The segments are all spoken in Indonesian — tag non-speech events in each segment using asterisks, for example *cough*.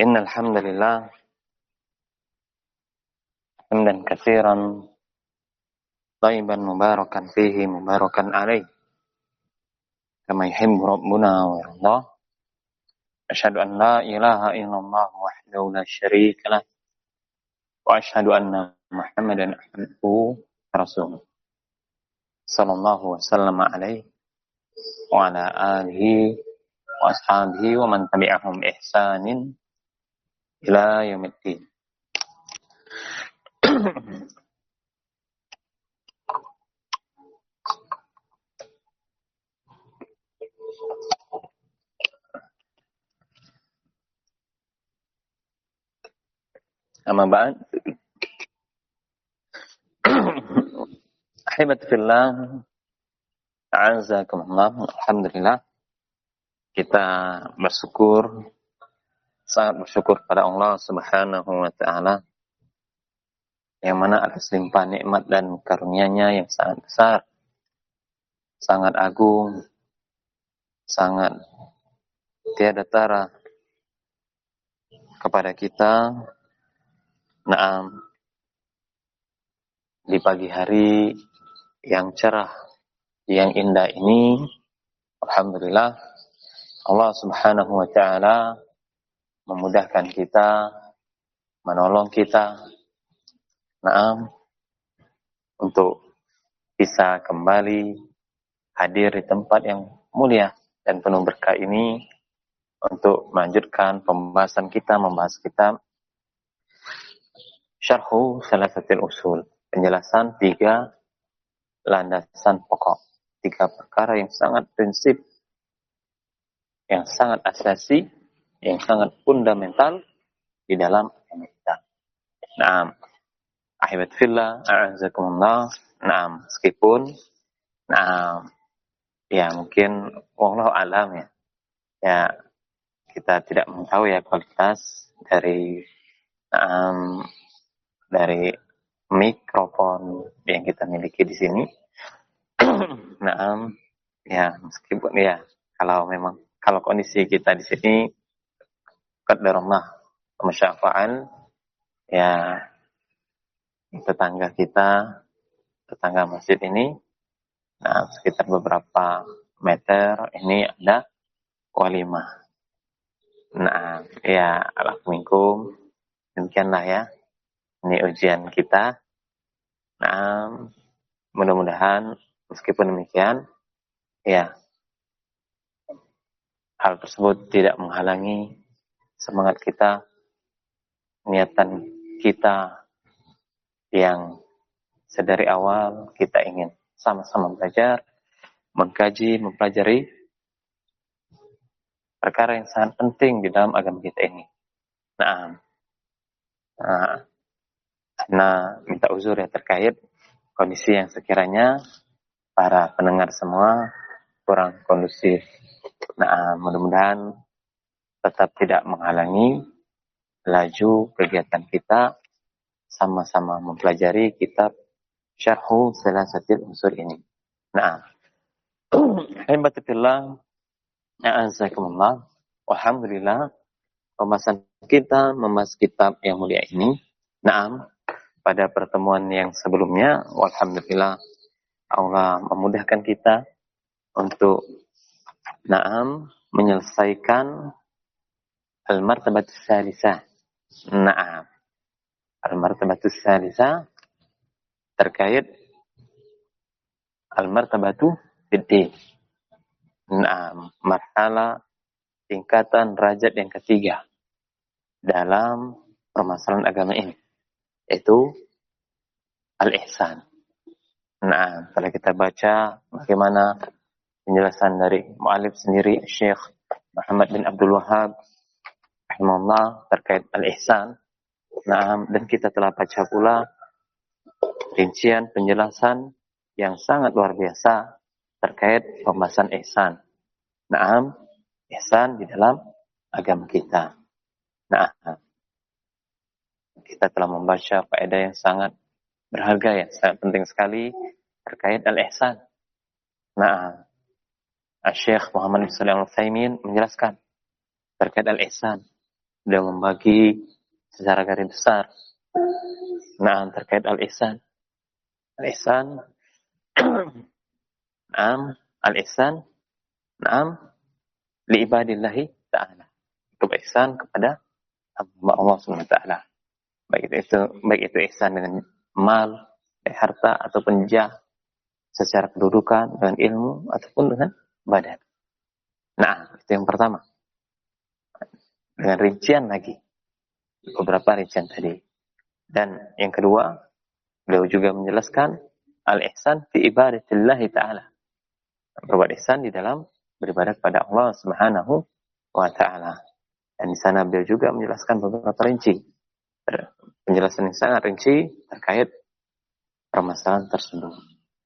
Innal hamdalillah hamdan katsiran tayyiban mubarakan fihi mubarakan alaih kama yuhibbu rabbuna wa yardah. Asyhadu an la ilaha illallah wahdahu la syarika lah وأشهد أن محمدا عبده ورسوله صلى الله وسلم عليه وعلى آله وأصحابه ومن تبعهم بإحسان ila yaumiddin. Amma ba'd. Ahibat fillah. Alhamdulillah. Kita bersyukur Sangat bersyukur pada Allah subhanahu wa ta'ala Yang mana atas limpahan nikmat dan karunia-Nya yang sangat besar Sangat agung Sangat Tiada tara Kepada kita. Naam. Di pagi hari yang cerah, yang indah ini, Alhamdulillah, Allah subhanahu wa ta'ala memudahkan kita, menolong kita, naam, untuk bisa kembali hadir di tempat yang mulia dan penuh berkah ini untuk melanjutkan pembahasan kita, membahas kitab Syarhu Salasatil Usul penjelasan tiga landasan pokok, tiga perkara yang sangat prinsip, yang sangat asasi, yang sangat fundamental di dalam agama kita. Naam. Ahibat fillah, a'azakumullah. Naam, meskipun naam ya mungkin Allah alam ya. Ya kita tidak mengetahui ya kualitas dari naam dari mikrofon yang kita miliki di sini. *clears throat* nah, ya meskipun ya kalau memang kalau kondisi kita di sini qadarullah masyafa'an ya tetangga kita tetangga masjid ini nah sekitar beberapa meter ini ada walimah. Nah ya alaikum demikianlah ya ini ujian kita. Nah, mudah-mudahan meskipun demikian, ya, hal tersebut tidak menghalangi semangat kita, niatan kita yang sedari awal kita ingin sama-sama belajar, mengkaji, mempelajari perkara yang sangat penting di dalam agama kita ini. Nah, nah Nah, minta uzur ya terkait kondisi yang sekiranya para pendengar semua kurang kondusif. Nah, mudah-mudahan tetap tidak menghalangi laju kegiatan kita sama-sama mempelajari kitab Syarhu Salasatil Unsur ini. Nah, *clears throat* Alhamdulillah, A'azakumullah, Alhamdulillah, pembahasan kita membahas kitab yang mulia ini. Naam, pada pertemuan yang sebelumnya, alhamdulillah Allah memudahkan kita untuk naam menyelesaikan al-martabatus salisah. Naam. Al-martabatus salisah terkait al-martabatu fiddin. Naam, marhala tingkatan derajat yang ketiga dalam permasalahan agama ini yaitu al-ihsan. Nah, kalau kita baca bagaimana penjelasan dari mu'alif sendiri Syekh Muhammad bin Abdul Wahab rahimahullah terkait al-ihsan. Nah, dan kita telah baca pula rincian penjelasan yang sangat luar biasa terkait pembahasan ihsan. Nah, ihsan di dalam agama kita. Nah, kita telah membaca faedah yang sangat berharga yang sangat penting sekali terkait al-ihsan. Nah, Syekh Muhammad bin Al-Utsaimin menjelaskan terkait al-ihsan. Dia membagi secara garis besar. Nah, terkait al-ihsan. Al-ihsan *clears throat* Naam, al-ihsan Naam, li ibadillahi ta'ala. Kebaikan kepada Allah Subhanahu. Baik itu baik itu ihsan dengan mal, harta ataupun jah secara kedudukan dengan ilmu ataupun dengan badan. Nah, itu yang pertama. Dengan rincian lagi. Beberapa rincian tadi. Dan yang kedua, beliau juga menjelaskan al-ihsan fi ibadatillahi ta'ala. Berbuat ihsan di dalam beribadah kepada Allah Subhanahu wa taala. Dan di sana beliau juga menjelaskan beberapa rinci. Penjelasan yang sangat rinci terkait permasalahan tersebut.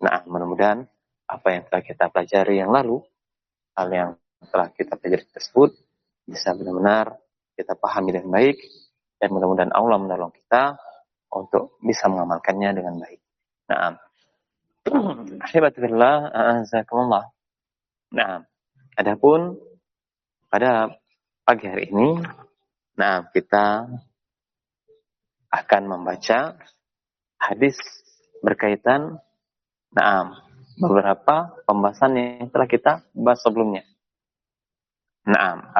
Nah, mudah-mudahan apa yang telah kita pelajari yang lalu, hal yang telah kita pelajari tersebut bisa benar-benar kita pahami dengan baik dan mudah-mudahan Allah menolong kita untuk bisa mengamalkannya dengan baik. Nah, *clears throat* Ahibatullah, azakumullah. Nah, adapun pada pagi hari ini, nah kita akan membaca hadis berkaitan nah beberapa pembahasan yang telah kita bahas sebelumnya. Naam,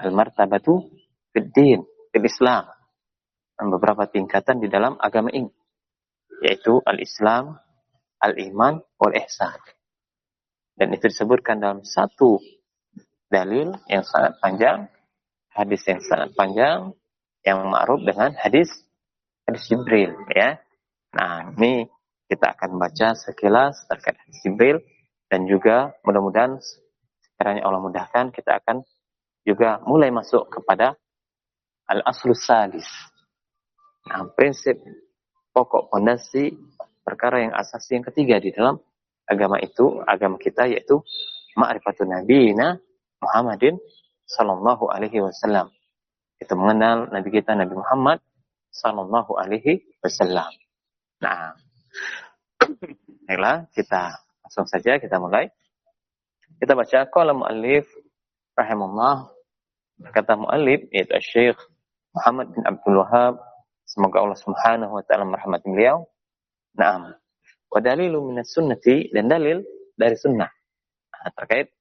al-martabatu fid din, fil Islam. Beberapa tingkatan di dalam agama ini yaitu al-Islam, al-iman, wal ihsan. Dan itu disebutkan dalam satu dalil yang sangat panjang, hadis yang sangat panjang, yang ma'ruf dengan hadis hadis Jibril ya. Nah, ini kita akan baca sekilas terkait hadis Jibril dan juga mudah-mudahan sekiranya Allah mudahkan kita akan juga mulai masuk kepada al-aslus sadis. Nah, prinsip pokok fondasi perkara yang asasi yang ketiga di dalam agama itu, agama kita yaitu ma'rifatun nabiyina Muhammadin sallallahu alaihi wasallam. Kita mengenal nabi kita Nabi Muhammad sallallahu alaihi wasallam. Nah, *clears throat* baiklah kita langsung saja kita mulai. Kita baca qala muallif rahimahullah kata muallif yaitu Syekh Muhammad bin Abdul Wahab semoga Allah Subhanahu wa taala merahmati beliau Naam. Wa dalilu minas sunnati dan dalil dari sunnah. Nah, terkait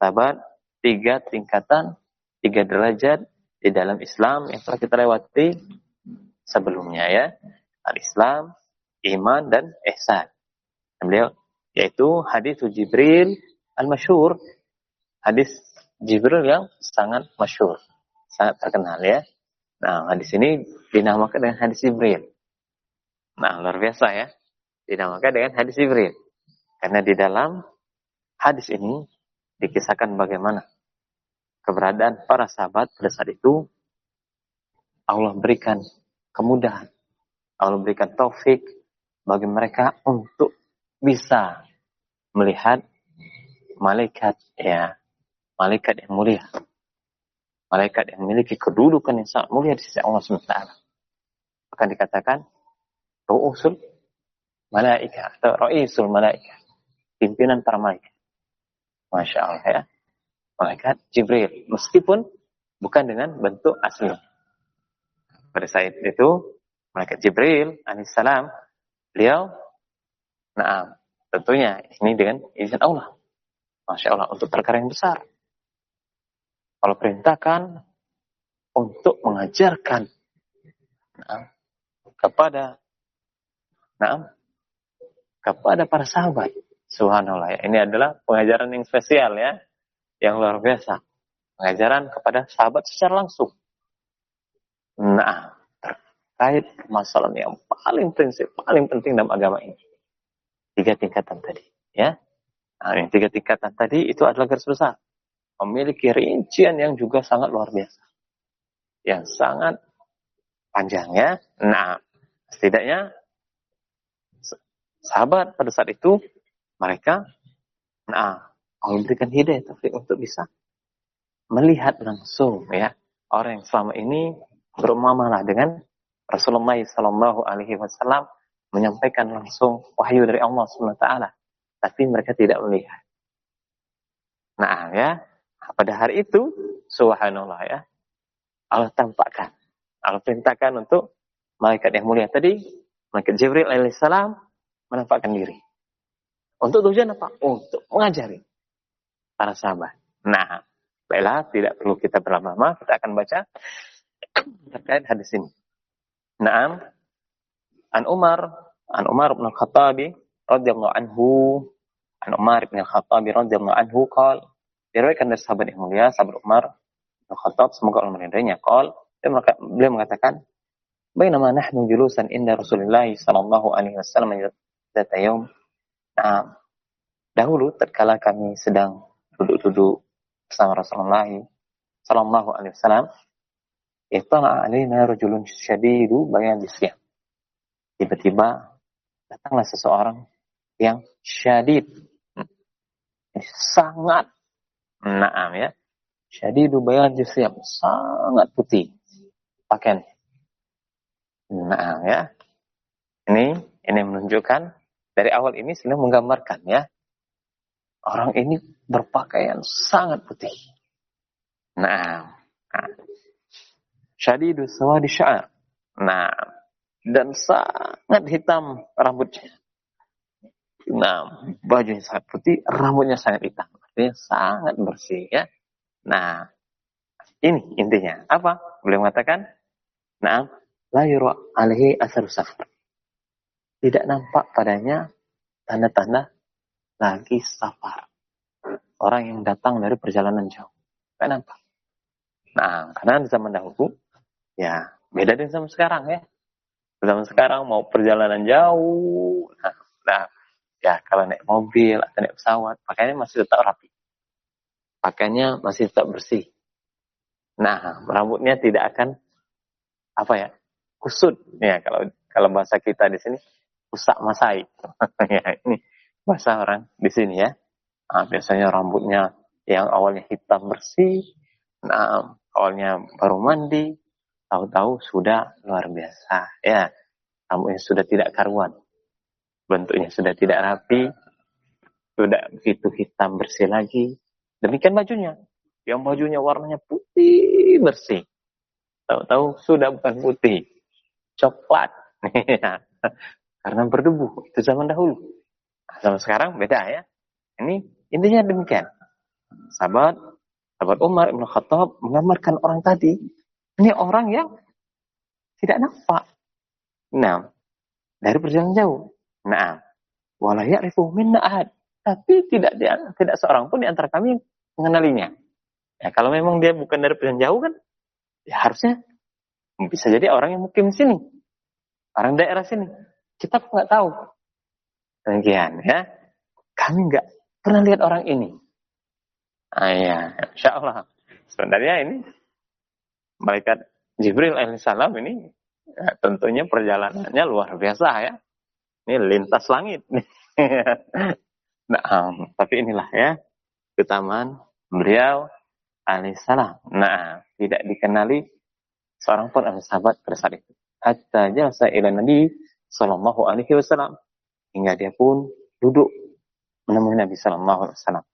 sahabat tiga tingkatan, tiga derajat di dalam Islam yang telah kita lewati sebelumnya ya. Al-Islam, iman dan ihsan. Dan beliau yaitu hadis Jibril al-masyhur, hadis Jibril yang sangat masyhur, sangat terkenal ya. Nah, hadis ini dinamakan dengan hadis Jibril. Nah, luar biasa ya. Dinamakan dengan hadis Jibril. Karena di dalam hadis ini dikisahkan bagaimana keberadaan para sahabat pada saat itu Allah berikan kemudahan. Allah berikan taufik bagi mereka untuk bisa melihat malaikat ya, malaikat yang mulia. Malaikat yang memiliki kedudukan yang sangat mulia di sisi Allah SWT. Akan dikatakan ru'usul malaika atau ra'isul malaika. Pimpinan para malaikat. Masya Allah ya. Malaikat Jibril. Meskipun bukan dengan bentuk asli. Pada saat itu, malaikat Jibril alaihissalam, beliau, nah tentunya ini dengan izin Allah. Masya Allah, untuk perkara yang besar. Kalau perintahkan untuk mengajarkan nah, kepada Nah, kepada para sahabat. Subhanallah. Ya. Ini adalah pengajaran yang spesial ya. Yang luar biasa. Pengajaran kepada sahabat secara langsung. Nah, terkait masalah yang paling prinsip, paling penting dalam agama ini. Tiga tingkatan tadi. Ya. Nah, yang tiga tingkatan tadi itu adalah garis besar. Memiliki rincian yang juga sangat luar biasa. yang sangat panjang ya. Nah, setidaknya sahabat pada saat itu mereka nah memberikan hidayah taufik untuk bisa melihat langsung ya orang yang selama ini bermuamalah dengan Rasulullah Sallallahu Alaihi Wasallam menyampaikan langsung wahyu dari Allah Subhanahu Taala, tapi mereka tidak melihat. Nah ya, pada hari itu, subhanallah ya, Allah tampakkan, Allah perintahkan untuk malaikat yang mulia tadi, malaikat Jibril alaihissalam menampakkan diri. Untuk tujuan apa? Untuk mengajari para sahabat. Nah, baiklah, tidak perlu kita berlama-lama, kita akan baca terkait hadis ini. Naam, an Umar, an Umar bin Khattab radhiyallahu anhu, an Umar bin Khattab radhiyallahu anhu qol, diriwayatkan dari sahabat yang mulia, sahabat Umar bin Khattab, semoga Allah meridainya, qol, beliau mengatakan, Bainama nahnu julusan inda Rasulullah sallallahu alaihi wasallam zata yaum. Nah, dahulu tatkala kami sedang duduk-duduk bersama Rasulullah sallallahu alaihi wasallam, Ittala alaina rajulun syadidu bayan siang. Tiba-tiba datanglah seseorang yang syadid. Sangat naam ya. Syadidu bayan siang. Sangat putih. Pakaian. Naam ya. Ini ini menunjukkan dari awal ini sedang menggambarkan ya. Orang ini berpakaian sangat putih. Nah, nah syadidu sawadi sya'ar. Nah, dan sangat hitam rambutnya. Nah, bajunya sangat putih, rambutnya sangat hitam. Artinya sangat bersih ya. Nah, ini intinya. Apa? Beliau mengatakan, Nah, la yura alaihi asar safar. Tidak nampak padanya tanda-tanda lagi safar. Orang yang datang dari perjalanan jauh. Tidak nampak. Nah, karena di zaman dahulu Ya, beda dengan zaman sekarang ya. Zaman sekarang mau perjalanan jauh, nah, nah ya kalau naik mobil atau naik pesawat, pakaiannya masih tetap rapi. Pakaiannya masih tetap bersih. Nah, rambutnya tidak akan apa ya kusut. Ya kalau kalau bahasa kita di sini kusak masai. *laughs* Ya ini bahasa orang di sini ya. Nah, biasanya rambutnya yang awalnya hitam bersih nah awalnya baru mandi tahu-tahu sudah luar biasa. Ya rambutnya sudah tidak karuan bentuknya sudah tidak rapi sudah begitu hitam bersih lagi. Demikian bajunya. Yang bajunya warnanya putih bersih. Tahu-tahu sudah bukan putih coklat. *laughs* Karena berdebu itu zaman dahulu. Zaman sekarang beda ya. Ini intinya demikian. Sahabat sahabat Umar Ibn Khattab menggambarkan orang tadi ini orang yang tidak nampak. Nah, dari perjalanan jauh. Nah, wala ya'rifu minna. Tapi tidak dia, tidak seorang pun di antara kami yang mengenalinya. Ya, kalau memang dia bukan dari perjalanan jauh kan, ya harusnya bisa jadi orang yang mukim sini. Orang daerah sini. Kita nggak tahu. Demikian ya. Kami nggak pernah lihat orang ini. Ah, ya, insya Allah. Sebenarnya ini malaikat Jibril alaihissalam ini ya, tentunya perjalanannya luar biasa ya. Ini lintas langit. *laughs* nah, um, tapi inilah ya keutamaan beliau alaihissalam. Nah, tidak dikenali seorang pun oleh sahabat pada saat itu. Hatta jasa ila Nabi Sallallahu Alaihi Wasallam hingga dia pun duduk menemui Nabi Sallallahu Alaihi Wasallam.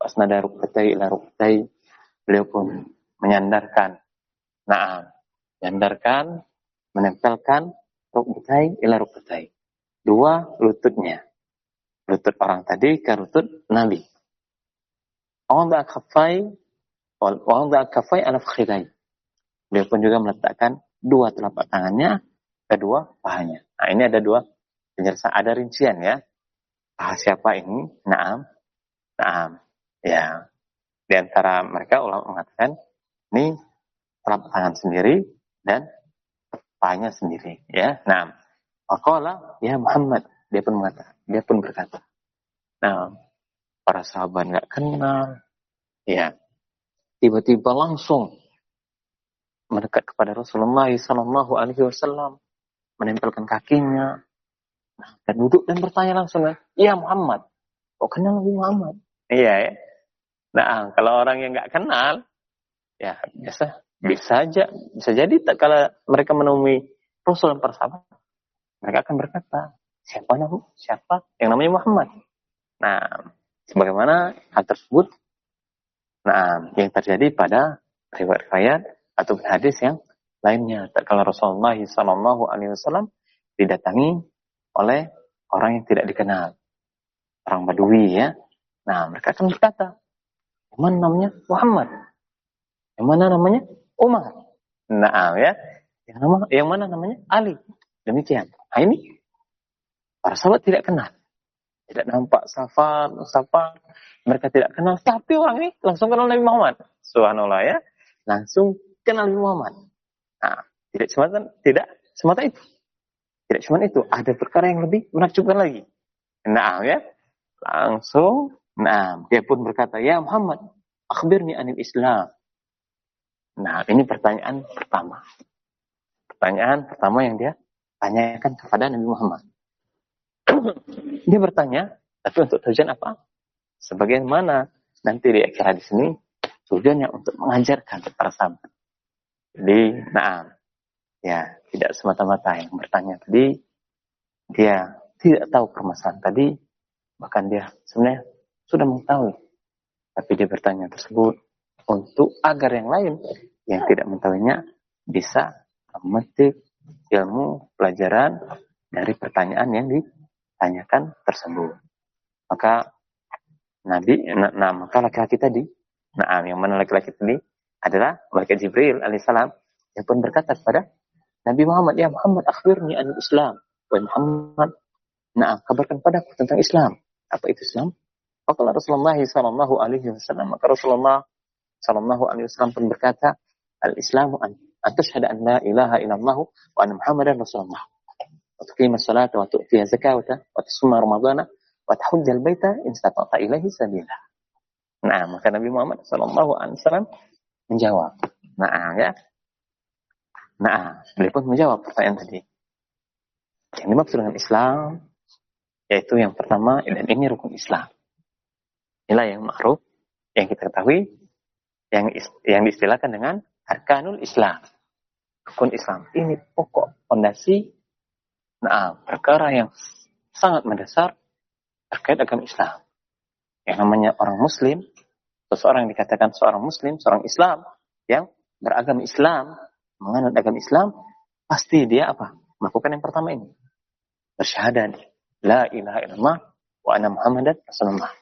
Pas nada ruktai ila ruktai, beliau pun menyandarkan Nah, yandarkan, menempelkan rukbatai ila rukbatai. Dua lututnya. Lutut orang tadi ke lutut Nabi. Wanda kafai, wanda kafai ala fakhidai. Beliau pun juga meletakkan dua telapak tangannya kedua pahanya. Nah, ini ada dua penjelasan, ada rincian ya. Paha siapa ini? Naam. Naam. Ya. Di antara mereka ulama mengatakan ini telapak tangan sendiri dan kepalanya sendiri ya. Nah, Faqala ya Muhammad dia pun mengatakan, dia pun berkata. Nah, para sahabat nggak kenal ya. Tiba-tiba langsung mendekat kepada Rasulullah Sallallahu Alaihi Wasallam, menempelkan kakinya, nah, dan duduk dan bertanya langsung, ya Muhammad, kok kenal Nabi Muhammad? Iya ya. Nah, kalau orang yang nggak kenal, ya biasa bisa aja, bisa jadi tak kalau mereka menemui Rasul dan para sahabat, mereka akan berkata, siapa nama siapa yang namanya Muhammad? Nah, sebagaimana hal tersebut, nah yang terjadi pada riwayat-riwayat atau hadis yang lainnya. Kalau Rasulullah Shallallahu Alaihi Wasallam didatangi oleh orang yang tidak dikenal, orang Badui ya. Nah, mereka akan berkata, yang namanya Muhammad, yang mana namanya Umar. Nah, ya, yang nama, yang mana namanya Ali. Demikian. Nah, ini para sahabat tidak kenal, tidak nampak safar, safar, mereka tidak kenal, tapi orang ini langsung kenal Nabi Muhammad. Subhanallah ya, langsung kenal Nabi Muhammad. Nah, tidak cuma tidak semata itu. Tidak cuma itu, ada perkara yang lebih menakjubkan lagi. Nah, ya. Langsung, nah, dia pun berkata, "Ya Muhammad, akhbirni anil Islam." Nah, ini pertanyaan pertama. Pertanyaan pertama yang dia tanyakan kepada Nabi Muhammad. *clears throat* dia bertanya, tapi untuk tujuan apa? Sebagaimana nanti di akhir hadis ini tujuannya untuk mengajarkan para sahabat. Jadi, nah, ya tidak semata-mata yang bertanya tadi dia tidak tahu permasalahan tadi, bahkan dia sebenarnya sudah mengetahui, tapi dia bertanya tersebut untuk agar yang lain yang tidak mengetahuinya bisa memetik ilmu pelajaran dari pertanyaan yang ditanyakan tersebut. Maka Nabi, nah, nah maka laki-laki tadi, nah yang mana laki-laki tadi adalah malaikat Jibril alaihissalam yang pun berkata kepada Nabi Muhammad, ya Muhammad akhirnya an Islam. Wa Muhammad, nah kabarkan padaku tentang Islam. Apa itu Islam? Maka Rasulullah Sallallahu Alaihi Wasallam maka Rasulullah Sallallahu Alaihi Wasallam pun berkata, al Islamu an ilaha illallah wa anna Muhammadan Rasulullah. Wa tuqima salata wa tu'tiya zakata wa tasuma ramadana wa tahujja al-baita in istata'ta ilaihi sabila. Nah, maka Nabi Muhammad sallallahu alaihi wasallam menjawab. Nah, ya. Nah, beliau pun menjawab pertanyaan tadi. Yang dimaksud dengan Islam, yaitu yang pertama, dan ini rukun Islam. Inilah yang ma'ruf, yang kita ketahui, yang yang diistilahkan dengan arkanul Islam. Rukun Islam. Ini pokok fondasi, nah, perkara yang sangat mendasar terkait agama Islam. Yang namanya orang Muslim, seseorang yang dikatakan seorang muslim, seorang Islam yang beragama Islam, menganut agama Islam, pasti dia apa? Melakukan yang pertama ini. Bersyahadat. La ilaha illallah wa anna rasulullah.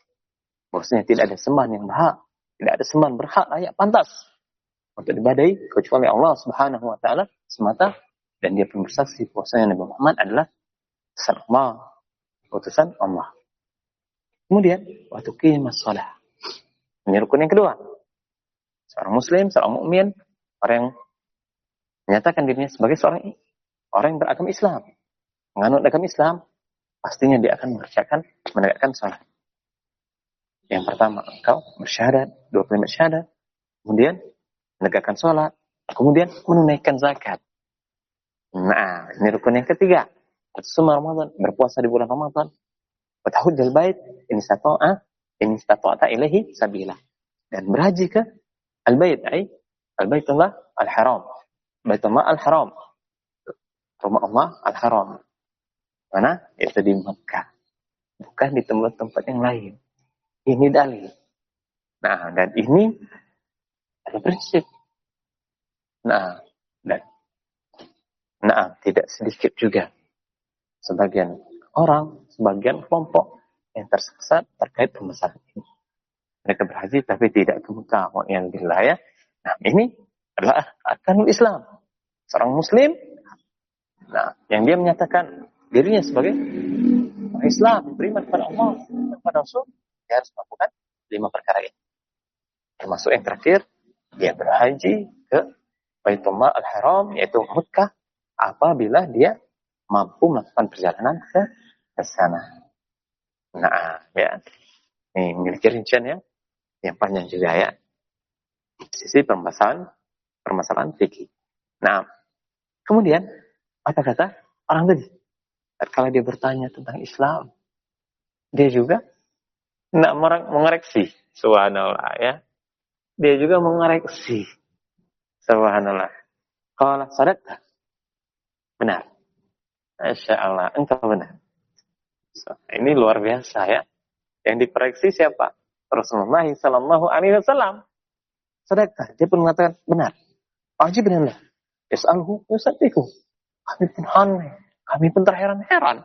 Bahwasanya tidak ada sembahan yang berhak, tidak ada sembahan berhak layak pantas untuk dibadai kecuali Allah Subhanahu wa taala semata dan dia pun bersaksi bahwasanya Nabi Muhammad adalah utusan Allah, utusan Allah. Kemudian waktu kiamat salat ini rukun yang kedua. Seorang muslim, seorang mukmin, orang yang menyatakan dirinya sebagai seorang orang yang beragama Islam. Menganut agama Islam, pastinya dia akan mengerjakan, menegakkan sholat. Yang pertama, engkau bersyahadat, dua kalimat syahadat, kemudian menegakkan sholat, kemudian menunaikan zakat. Nah, ini rukun yang ketiga. Semua Ramadan, berpuasa di bulan Ramadan. Bait, ini satu, ah, in istata'ta ilahi sabila. Dan berhaji ke al-bait, ay al-baitullah al-haram. Baitullah al-haram. Rumah Allah al-haram. Mana? Itu di Mekah. Bukan di tempat-tempat yang lain. Ini dalil. Nah, dan ini ada prinsip. Nah, dan nah, tidak sedikit juga sebagian orang, sebagian kelompok yang tersesat terkait permasalahan ini. Mereka berhaji tapi tidak ke Mekah. Yang ya. Nah ini adalah akan Islam. Seorang Muslim, nah yang dia menyatakan dirinya sebagai Islam, beriman kepada Allah, kepada Rasul, dia harus melakukan lima perkara ini. Termasuk yang terakhir, dia berhaji ke Baitullah Al-Haram, yaitu Mekah, apabila dia mampu melakukan perjalanan ke sana. Nah, ya. Ini memiliki rincian ya. Yang panjang juga ya. Sisi pembahasan permasalahan fikih. Nah, kemudian apa kata orang tadi? Kalau dia bertanya tentang Islam, dia juga tidak mengoreksi. Subhanallah ya. Dia juga mengoreksi. Subhanallah. Kalau sadaqta. Benar. Masya Allah. Engkau benar. So, ini luar biasa ya. Yang dikoreksi siapa? Rasulullah Sallallahu Alaihi Wasallam. Sadaqta. Dia pun mengatakan benar. Benar. Yas'alhu yusadiku. Kami pun aneh. Kami pun terheran-heran.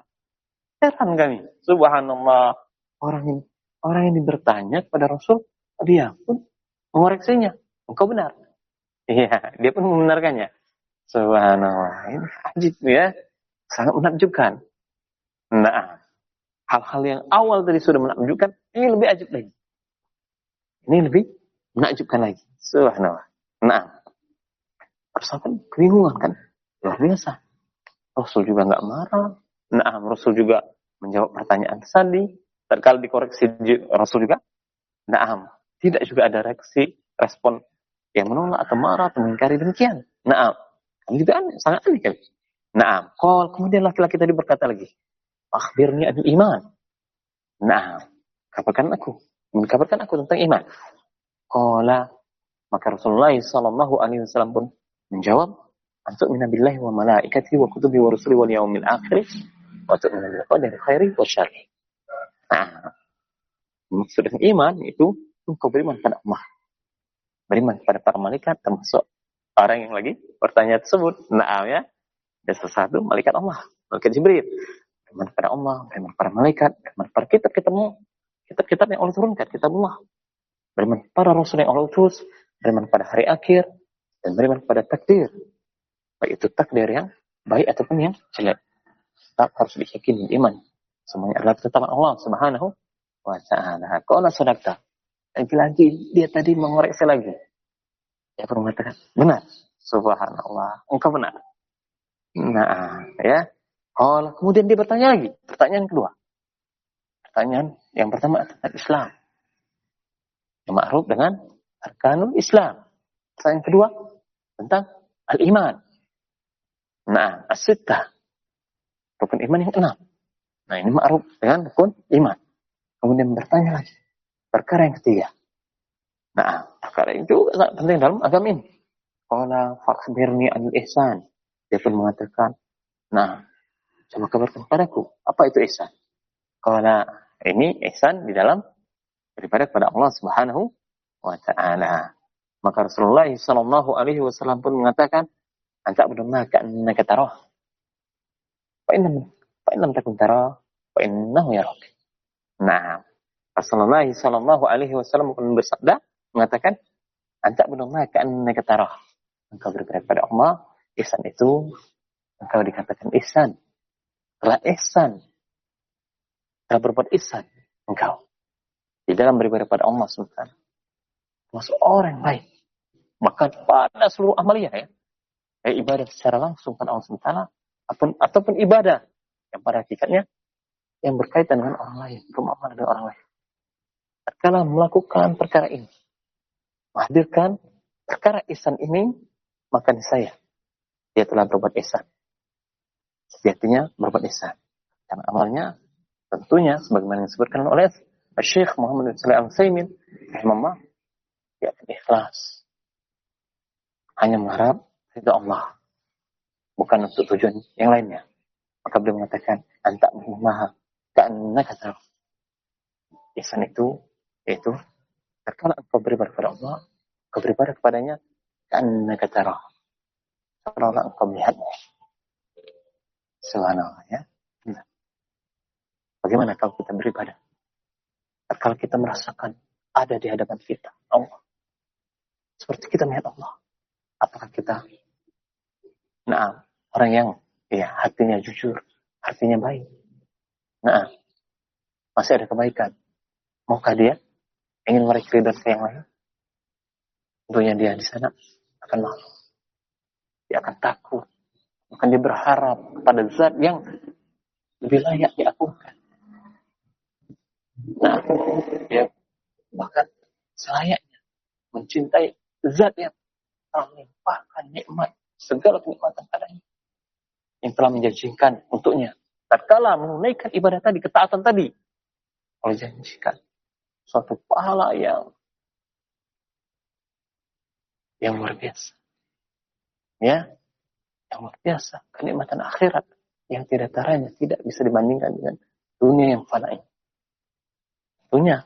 Heran kami. Subhanallah. Orang ini, orang ini bertanya kepada Rasul. Dia pun mengoreksinya. Engkau benar. *laughs* Iya, dia pun membenarkannya. Subhanallah. Ini ajib ya. Sangat menakjubkan. Nah, hal-hal yang awal tadi sudah menakjubkan, ini lebih ajib lagi. Ini lebih menakjubkan lagi. Subhanallah. Nah, persahabat kebingungan kan? Luar biasa. Rasul juga nggak marah. Nah, Rasul juga menjawab pertanyaan tadi. Terkala dikoreksi Rasul juga. Nah, tidak juga ada reaksi, respon yang menolak atau marah atau mengingkari demikian. Nah, juga aneh, sangat aneh kan. Nah, kol kemudian laki-laki tadi berkata lagi, akhirnya ada iman. Nah, kabarkan aku, kabarkan aku tentang iman. Kola maka Rasulullah Sallallahu Alaihi Wasallam pun menjawab, Antuk minabillahi wa malaikati wa kutubi wa rusuli wal yaumil akhir wa tu'minu bil qadari khairi wa syarri. Nah, maksud iman itu engkau beriman pada Allah beriman kepada para malaikat termasuk orang yang lagi bertanya tersebut. Nah, ya. Dan sesuatu malaikat Allah, malaikat Jibril. Beriman kepada Allah, beriman kepada malaikat, beriman kepada kitab ketemu kitab-kitab yang Allah turunkan, kitab Allah. Beriman kepada Rasul yang Allah utus, beriman kepada hari akhir, dan beriman kepada takdir. Baik itu takdir yang baik ataupun yang jelek. Tetap harus diyakini iman. Semuanya adalah ketetapan Allah Subhanahu wa taala. Qala sadaqta. Lagi-lagi dia tadi mengoreksi lagi. Dia pun mengatakan, benar. Subhanallah, engkau benar. Nah, ya. Oh, kemudian dia bertanya lagi. Pertanyaan kedua. Pertanyaan yang pertama tentang Islam. Yang ma'ruf dengan arkanul Islam. Pertanyaan kedua tentang al-iman. Nah, as-sittah. Rukun iman yang enam. Nah, ini ma'ruf dengan rukun iman. Kemudian bertanya lagi perkara yang ketiga. Nah, perkara itu sangat penting dalam agama ini. Qala fakhbirni anil ihsan. Dia pun mengatakan, nah, coba kabarkan padaku, apa itu ihsan? Qala ini ihsan di dalam daripada kepada Allah Subhanahu wa taala. Maka Rasulullah sallallahu alaihi wasallam pun mengatakan, "Anta berdua ka'annaka tarah." Fa inna fa inna takun tarah, fa innahu yarak. Nah, Rasulullah Shallallahu Alaihi Wasallam bersabda mengatakan, "Anta benar ka'annaka tarah." Engkau berkata kepada Allah, ihsan itu engkau dikatakan ihsan. Telah ihsan. Telah berbuat ihsan engkau. Di dalam beribadah pada Allah SWT. Masuk orang baik. Bahkan pada seluruh amalia ya. ya. ibadah secara langsung pada Allah SWT. Ataupun, ataupun ibadah yang pada hakikatnya yang berkaitan dengan orang lain. Rumah dengan orang lain tatkala melakukan perkara ini, menghadirkan perkara ihsan ini, maka saya dia telah berbuat ihsan. Sejatinya berbuat ihsan. Karena amalnya tentunya sebagaimana yang disebutkan oleh Syekh Muhammad bin Salih Al-Utsaimin rahimahullah ya ikhlas. Hanya mengharap ridha Allah. Bukan untuk tujuan yang lainnya. Maka beliau mengatakan, "Anta maha ka'annaka kata Ihsan itu yaitu tatkala engkau beribadah kepada Allah, engkau beribadah kepadanya karena tarah. Seolah engkau melihatnya. Subhanallah ya. Nah. Bagaimana kalau kita beribadah? Kalau kita merasakan ada di hadapan kita Allah. Seperti kita melihat Allah. Apakah kita nah orang yang ya hatinya jujur, hatinya baik. Nah, masih ada kebaikan. Maukah dia ingin mereka ridho ke yang lain, tentunya dia di sana akan malu. Dia akan takut. Akan dia berharap pada zat yang lebih layak diakukan. Nah, dia bahkan selayaknya mencintai zat yang telah melimpahkan nikmat segala kenikmatan padanya yang telah menjanjikan untuknya tatkala menunaikan ibadah tadi ketaatan tadi Allah janjikan suatu pahala yang yang luar biasa ya yang luar biasa kenikmatan akhirat yang tidak taranya tidak bisa dibandingkan dengan dunia yang fana ini tentunya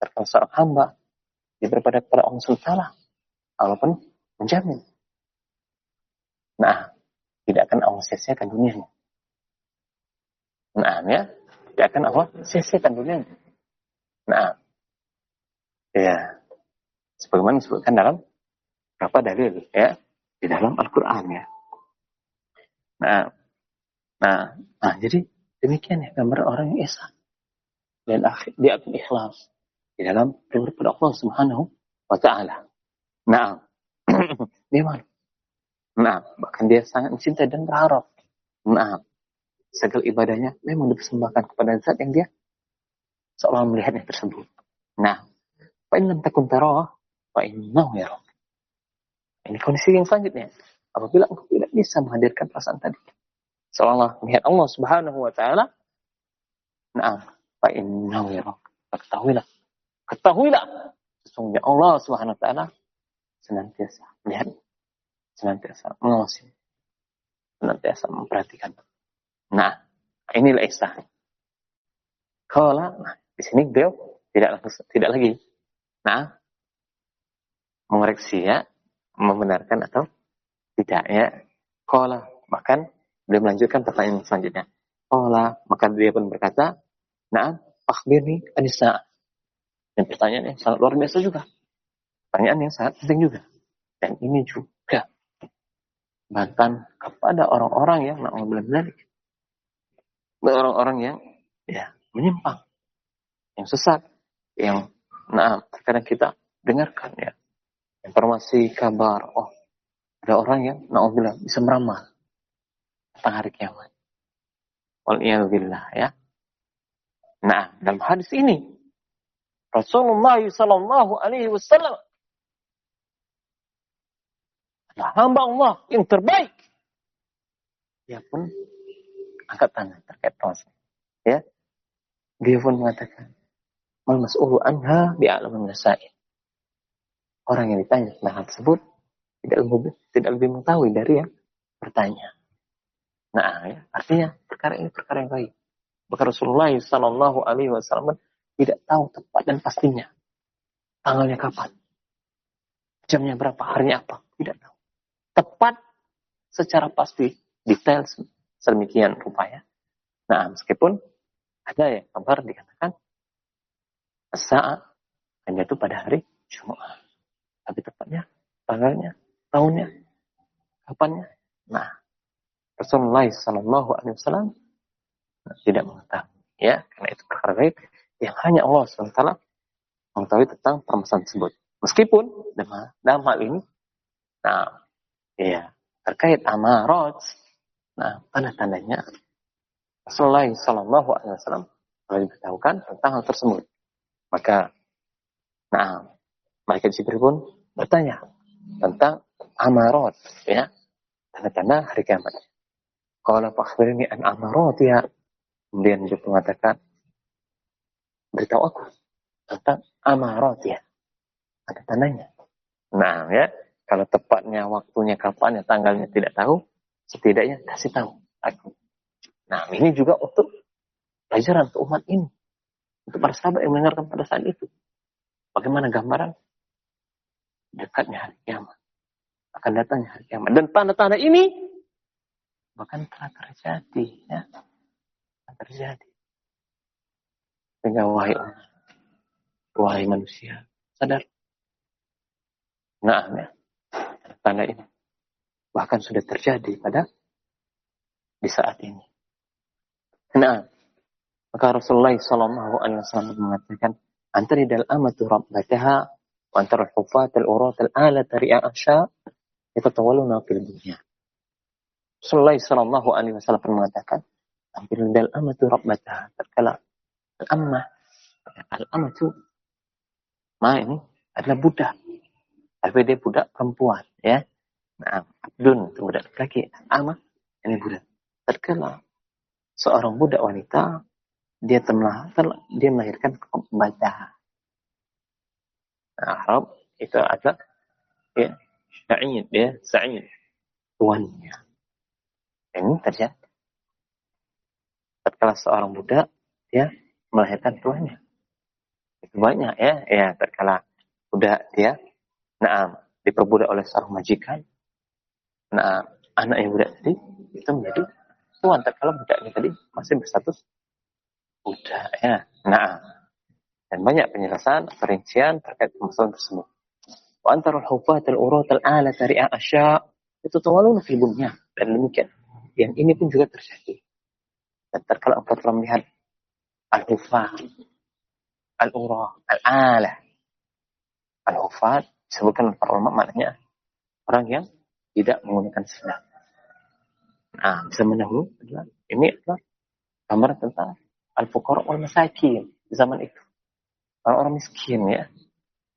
terkala seorang hamba diberi pada Allah SWT Allah pun menjamin Nah, tidak akan Allah sia-siakan dunianya. Nah, ya, tidak akan Allah sia-siakan dunianya. Nah, ya, sebagaimana disebutkan dalam berapa dalil ya? Di dalam Al-Quran ya. Nah, nah, nah, jadi demikian ya gambar orang yang esa. Dan dia akan ikhlas di dalam beribadah Allah Subhanahu wa taala. Nah, *clears throat* dia Nah, bahkan dia sangat mencintai dan berharap. Nah, segala ibadahnya memang dipersembahkan kepada zat yang dia seolah melihatnya tersebut. Nah, Pak lam takun tarah, fa innahu yarah. Ini kondisi yang selanjutnya. Apabila engkau tidak bisa menghadirkan perasaan tadi. Seolah melihat Allah subhanahu wa ta'ala. Nah, fa innahu yarah. Ketahuilah. Ketahuilah. Sesungguhnya Allah subhanahu wa ta'ala senantiasa melihat senantiasa mengawasi, senantiasa memperhatikan. Nah, inilah ihsan. Kalau nah, di sini beliau tidak tidak lagi, nah mengoreksi ya, membenarkan atau tidak ya. Kalau bahkan beliau melanjutkan pertanyaan selanjutnya. Kalau maka dia pun berkata, nah, akhbirni anisa. Dan pertanyaan yang sangat luar biasa juga. Pertanyaan yang sangat penting juga. Dan ini juga bahkan kepada orang-orang yang dzalik. Orang-orang yang ya menyimpang, yang sesat, yang nah terkadang kita dengarkan ya informasi kabar, oh ada orang yang na'udzubillah bisa meramal tentang hari kiamat. Waliyahzubillah ya. Nah, dalam hadis ini Rasulullah sallallahu alaihi wasallam hamba Allah yang terbaik. Dia pun angkat tangan terkait proses. Ya. Dia pun mengatakan, Mal mas'ulu anha minasa'in. Orang yang ditanya tentang hal tersebut tidak lebih, tidak lebih mengetahui dari yang bertanya. Nah, ya, artinya perkara ini perkara yang baik. Maka Rasulullah Sallallahu Alaihi Wasallam tidak tahu tepat dan pastinya tanggalnya kapan, jamnya berapa, harinya apa, tidak tahu tepat secara pasti, detail sedemikian rupanya. Nah, meskipun ada ya kabar dikatakan saat hanya itu pada hari Jumat. Tapi tepatnya, tanggalnya, tahunnya, kapannya. Nah, Rasulullah Sallallahu Alaihi Wasallam tidak mengetahui, ya, karena itu perkara baik yang hanya Allah SWT mengetahui tentang permasalahan tersebut. Meskipun dalam hal ini, nah Iya, terkait amarat. Nah, tanda-tandanya Rasulullah Sallallahu Alaihi Wasallam telah diberitahukan tentang hal tersebut. Maka, nah, mereka Jibril pun bertanya tentang amarat, ya, tanda-tanda hari kiamat. Kalau Pak ini an amarat ya, kemudian dia mengatakan, beritahu aku tentang amarat ya, ada tandanya. Nah, ya, kalau tepatnya waktunya kapan ya tanggalnya tidak tahu, setidaknya kasih tahu aku. Nah ini juga untuk pelajaran untuk umat ini. Untuk para sahabat yang mendengarkan pada saat itu. Bagaimana gambaran dekatnya hari kiamat. Akan datangnya hari kiamat. Dan tanda-tanda ini bahkan telah terjadi. Ya. Telah terjadi. Sehingga wahai, wahai manusia, sadar. Nah, ya tanda ini. Bahkan sudah terjadi pada di saat ini. Nah, maka Rasulullah Sallallahu Alaihi Wasallam mengatakan, antara dal amatu rabbataha antara hufat al-urat al-alat ri'a asya yatatawaluna fil dunya. Rasulullah Sallallahu Alaihi Wasallam mengatakan, antara dal amatu rabbataha terkala al-ammah al-amatu ma ini adalah budak Tapi dia budak perempuan, ya. Nah, abdun itu budak laki, ama ini budak. Terkala seorang budak wanita dia telah, dia melahirkan baca. Nah, Arab itu adalah ya Sa'id ya Sa'id tuannya. Ini terjadi. Tatkala seorang budak dia melahirkan tuannya. Itu banyak ya, ya tatkala budak dia nah diperbudak oleh seorang majikan. Nah, anak yang budak tadi itu menjadi tuan tatkala budaknya tadi masih berstatus budak ya. Nah, dan banyak penjelasan, perincian terkait permasalahan tersebut. Wa antarul hufat al-urat al-ala tari'a asya itu tawaluna fil bunya dan demikian. Yang ini pun juga terjadi. Dan terkala engkau telah melihat al-hufat, al-urah, al-ala. Al-hufat disebutkan para ulama maknanya orang yang tidak menggunakan sedang. Nah, bisa mendahulu adalah ini adalah gambar tentang al-fuqara wal masakin zaman itu. Orang-orang miskin ya.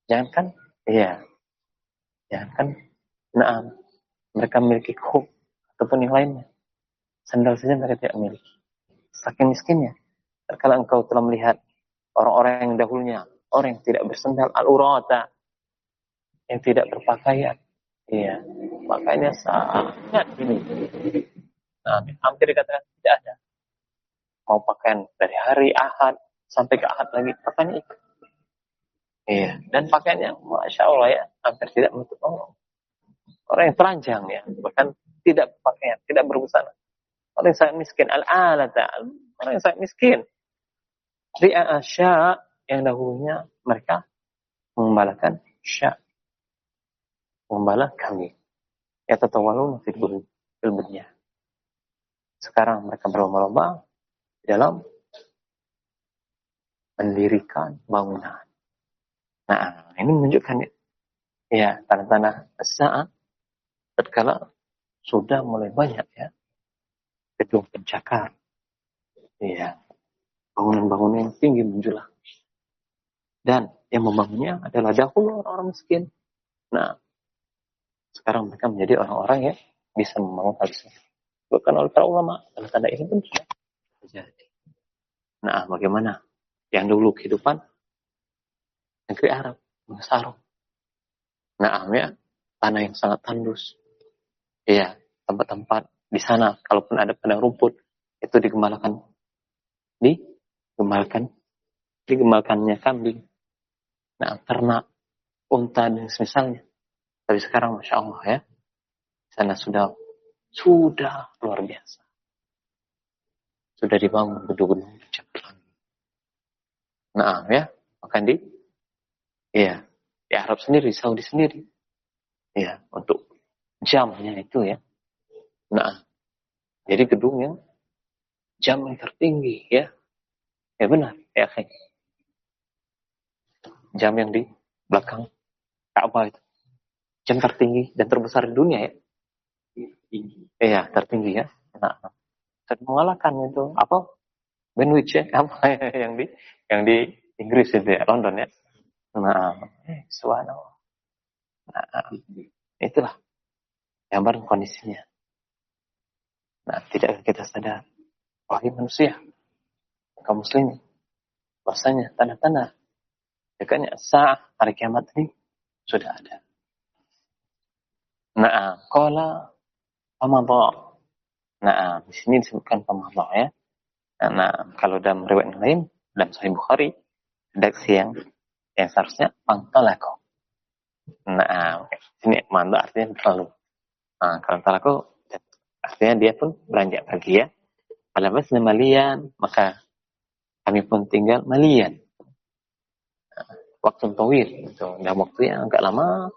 Jangan kan, iya. Jangan kan, nah, mereka memiliki khuf ataupun yang lainnya. Sandal saja mereka tidak memiliki. Saking miskinnya. Terkala engkau telah melihat orang-orang yang dahulunya, orang yang tidak bersandal al-urata, yang tidak berpakaian, iya, makanya sangat ini. Nah, hampir dikatakan tidak ada. Mau pakaian dari hari Ahad sampai ke Ahad lagi, pakaiannya itu. Iya, dan pakaiannya Masya Allah ya, hampir tidak menutup Allah. Orang yang teranjang ya, bahkan tidak pakaian, tidak berbusana. Orang yang sangat miskin, al-alata, orang yang sangat miskin. Ri'a asya yang dahulunya mereka mengembalakan sya. Mengembala kami. Ya tatawaluna fil dunya. Sekarang mereka berlomba-lomba dalam mendirikan bangunan. Nah, ini menunjukkan ya, ya tanda-tanda saat tatkala sudah mulai banyak ya gedung pencakar, ya bangunan-bangunan yang tinggi menjulang. Dan yang membangunnya adalah dahulu orang-orang miskin. Nah, sekarang mereka menjadi orang-orang yang bisa membangun hal. Bukan oleh para ulama, tanda-tanda ini pun sudah terjadi. Nah, bagaimana? Yang dulu kehidupan negeri Arab, Arab. Nah, ya, tanah yang sangat tandus. Iya, tempat-tempat di sana, kalaupun ada padang rumput, itu digembalakan. Digembalkan. Digembalkannya kambing. Nah, ternak, unta, dan semisalnya. Tapi sekarang, Masya Allah ya, sana sudah sudah luar biasa. Sudah dibangun gedung-gedung Nah, ya, makan di Iya, di Arab sendiri, Saudi sendiri. Iya, untuk jamnya itu ya. Nah, jadi gedung yang jam yang tertinggi ya. Ya benar, ya kan. Jam yang di belakang Ka'bah itu. Jam tertinggi dan terbesar di dunia ya. Iya, tertinggi ya. Nah, dan mengalahkan itu apa? Benwich ya, *laughs* apa yang di yang di Inggris itu ya, London ya. Nah, eh. Nah, itulah gambaran kondisinya. Nah, tidak kita sadar, wahai manusia, kaum muslim, bahasanya tanda-tanda dekatnya saat hari kiamat ini sudah ada. Nah, kola pamadha. Nah, di sini disebutkan pamadha ya. Nah, kalau dalam riwayat lain, dalam Sahih Bukhari, redaksi yang yang seharusnya pantalako. Nah, ini manda artinya berlalu. Nah, kalau talako artinya dia pun beranjak pergi ya. Kalau masih malian, maka kami pun tinggal malian. Nah, waktu tawil, itu dalam waktu yang agak lama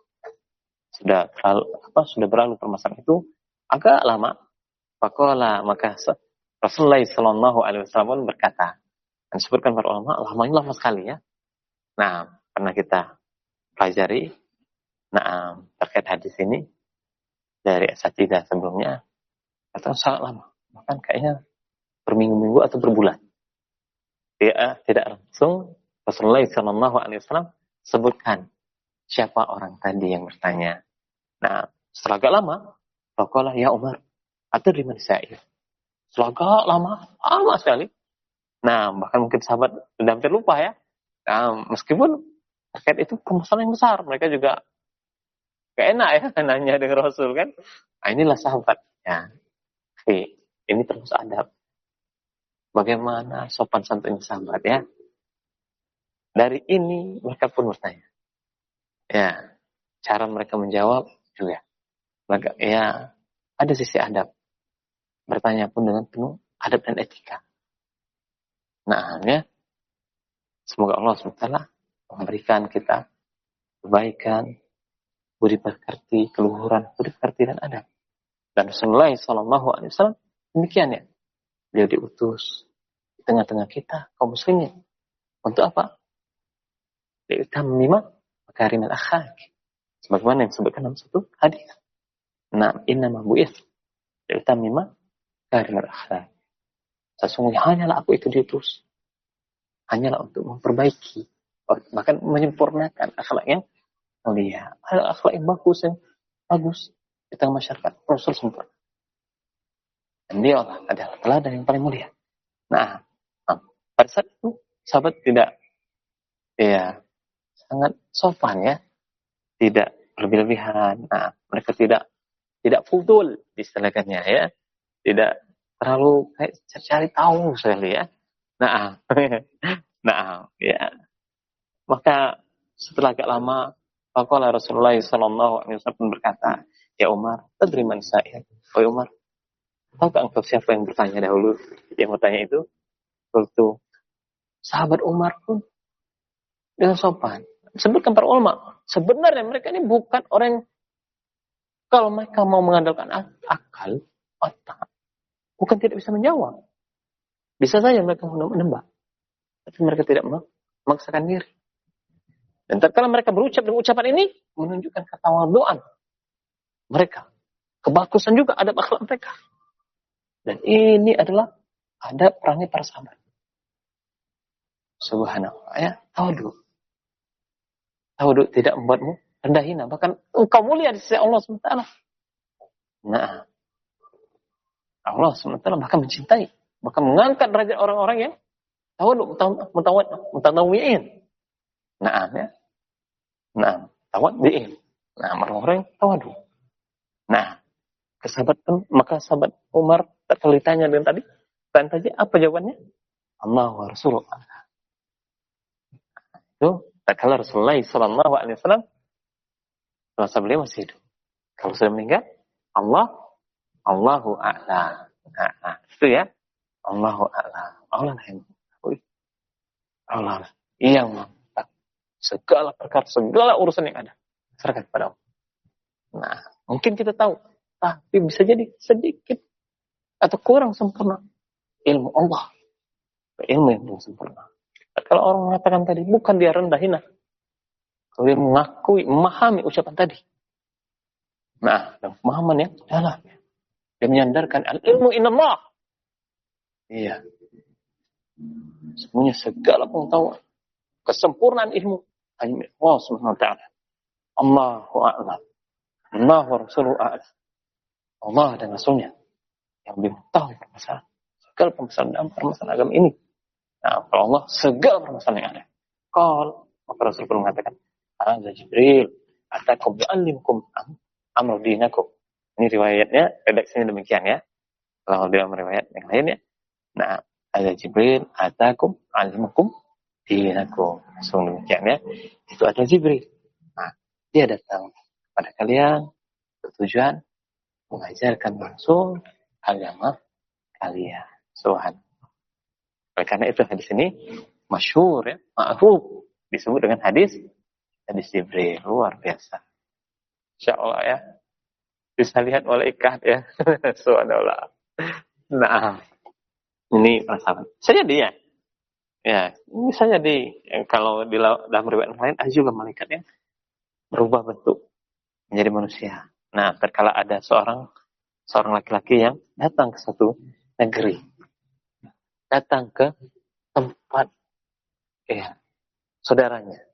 sudah terlalu, apa sudah berlalu permasalahan itu agak lama. Pakola maka Rasulullah Shallallahu Alaihi Wasallam berkata, dan disebutkan para ulama, lamanya lama sekali ya. Nah, pernah kita pelajari nah terkait hadis ini dari asatidah sebelumnya atau sangat lama bahkan kayaknya berminggu-minggu atau berbulan tidak tidak langsung Rasulullah Shallallahu Alaihi Wasallam sebutkan siapa orang tadi yang bertanya. Nah, setelah agak lama, Fakolah ya Umar, atau di saya? Setelah agak lama, lama sekali. Nah, bahkan mungkin sahabat sudah hampir lupa ya. Nah, meskipun terkait itu permasalahan yang besar, mereka juga gak enak ya *laughs* nanya dengan Rasul kan. Nah, inilah sahabat. Ya. Oke, ini terus adab. Bagaimana sopan santunnya sahabat ya. Dari ini mereka pun bertanya. Ya, cara mereka menjawab juga. Ya, ada sisi adab. Bertanya pun dengan penuh adab dan etika. Nah, ya, semoga Allah SWT memberikan kita kebaikan, budi pekerti, keluhuran, budi pekerti dan adab. Dan Rasulullah Wasallam demikian ya. Beliau diutus di tengah-tengah kita kaum muslimin untuk apa? Liutammima makarim al-akhlak. Sebagaimana yang disebutkan dalam satu hadis. Nah, inna mabu'ith liutammima makarim al-akhlak. Sesungguhnya hanyalah aku itu diutus. Hanyalah untuk memperbaiki. Bahkan menyempurnakan akhlak yang mulia. Akhlak yang bagus, yang bagus di tengah masyarakat. Rasul sempurna. Dan dia adalah teladan yang paling mulia. Nah, pada saat itu sahabat tidak ya sangat sopan ya, tidak berlebihan. Nah, mereka tidak tidak fudul istilahnya ya, tidak terlalu kayak cari tahu sekali ya. Nah, *laughs* nah ya. Maka setelah agak lama, Fakolah Rasulullah Sallallahu Alaihi Wasallam berkata, Ya Umar, terima saya. Oh Umar, tahukah engkau siapa yang bertanya dahulu? Yang bertanya itu, waktu sahabat Umar pun dengan sopan sebutkan para ulama, sebenarnya mereka ini bukan orang yang kalau mereka mau mengandalkan akal, otak, bukan tidak bisa menjawab. Bisa saja mereka menembak. Tapi mereka tidak memaksakan diri. Dan tatkala mereka berucap dengan ucapan ini, menunjukkan ketawaduan mereka. Kebagusan juga ada akhlak mereka. Dan ini adalah ada perangai para sahabat. Subhanallah ya, tawadu. Tawadu tidak membuatmu rendah hina. Bahkan engkau mulia di sisi Allah SWT. Nah, Allah SWT bahkan mencintai. Bahkan mengangkat derajat orang-orang yang tawadu, mutawawi'in. Nah, ya. Nah, tawaddi'in. Nah, orang-orang yang tawadu. Nah, kesahabatan, maka sahabat Umar terkali tanya dengan tadi, tanya tadi apa jawabannya? Allah wa Rasulullah. Itu kala Rasulullah Sallallahu Alaihi Wasallam masa beliau masih hidup. Kalau sudah meninggal, Allah, Allahu a'la. Nah, nah, itu ya. Allahu a'la. Allah yang Allah yang mantap. Segala perkara, segala urusan yang ada. Serahkan kepada Allah. Nah, mungkin kita tahu. Tapi bisa jadi sedikit atau kurang sempurna ilmu Allah. Ilmu yang belum sempurna. Kalau orang mengatakan tadi, bukan dia rendah hina. Kalau dia mengakui, memahami ucapan tadi. Nah, pemahaman yang dalam. Dia menyandarkan al-ilmu inallah. Iya. Semuanya segala pengetahuan. Kesempurnaan ilmu. Hanya Allah subhanahu wa ta'ala. Allahu a'lam. Allah wa rasuluhu a'lam. Allah dan Rasulnya. Yang lebih tahu permasalahan. Segala permasalahan dalam permasalahan agama ini. Nah, kalau Allah segala permasalahan yang ada. Kal, maka Rasul pun mengatakan, Ada Jibril, atakum yu'allimkum amru dinakum. Ini riwayatnya, redaksinya demikian ya. Kalau dalam riwayat yang lain ya. Nah, ada Jibril, atakum alimukum dinakum. Langsung demikian ya. Itu ada Jibril. Nah, dia datang kepada kalian bertujuan mengajarkan langsung agama kalian. Subhan. Oleh karena itu hadis ini masyhur ya, ma'ruf disebut dengan hadis hadis Jibril luar biasa. Insya Allah ya bisa lihat malaikat ya. *laughs* Subhanallah. Nah, ini perasaan. Saya dia. Ya, ini saya di kalau di dalam riwayat lain ada juga malaikat yang berubah bentuk menjadi manusia. Nah, terkala ada seorang seorang laki-laki yang datang ke satu negeri datang ke tempat ya, saudaranya.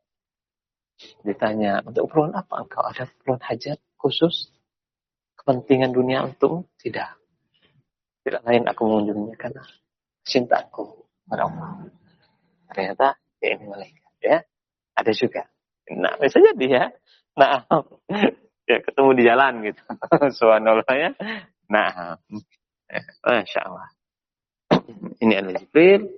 Ditanya, untuk keperluan apa engkau? Ada keperluan hajat khusus? Kepentingan dunia untuk Tidak. Tidak lain aku mengunjunginya karena cintaku pada Allah. Ternyata ya ini malaikat ya. Ada juga. Nah, bisa jadi ya. Nah, *laughs* ya ketemu di jalan gitu. *laughs* Subhanallah ya. Nah, Masya Allah. *clears throat* Ini adalah Jibril.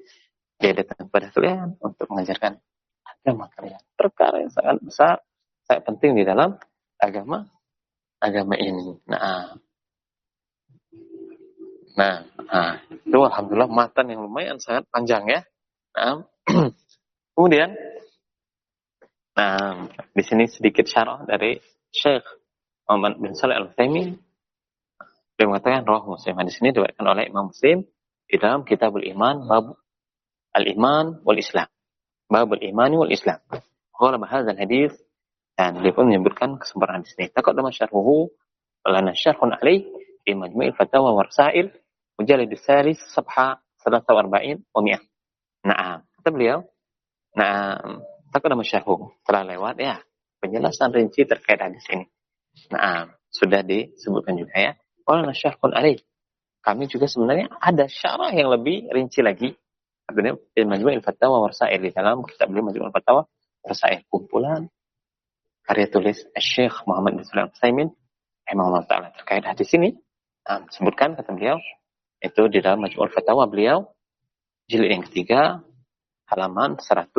Dia datang kepada kalian untuk mengajarkan agama kalian. Perkara yang sangat besar, sangat penting di dalam agama agama ini. Nah, nah, nah itu alhamdulillah matan yang lumayan sangat panjang ya. Nah, *clears throat* kemudian, nah di sini sedikit syarah dari Syekh Muhammad bin Saleh Al Utsaimin. Dia mengatakan roh Muslim. Di sini diriwayatkan oleh Imam Muslim di dalam Kitabul Iman bab Al-Iman wal Islam. Babul Imani wal Islam. Qala bahadzal hadis dan dia pun menyebutkan kesempurnaan di sini. Taqaddama syarhuhu lana syarhun alaih fi majmu'il fatawa wa rasail mujallid salis sabha 43 wa 100. Nah, kata beliau, nah, taqaddama syarhu telah lewat ya penjelasan rinci terkait hadis ini. Nah, sudah disebutkan juga ya. Qala syarhun alaih. Kami juga sebenarnya ada syarah yang lebih rinci lagi Artinya Majmu' Fatawa Warsail di dalam kitab beliau Majmu' Fatawa Warsail kumpulan karya tulis Syekh Muhammad bin Sulaiman Utsaimin Allah taala terkait hadis ini. Nah, sebutkan kata beliau itu di dalam Majmu' Fatawa beliau jilid yang ketiga halaman 143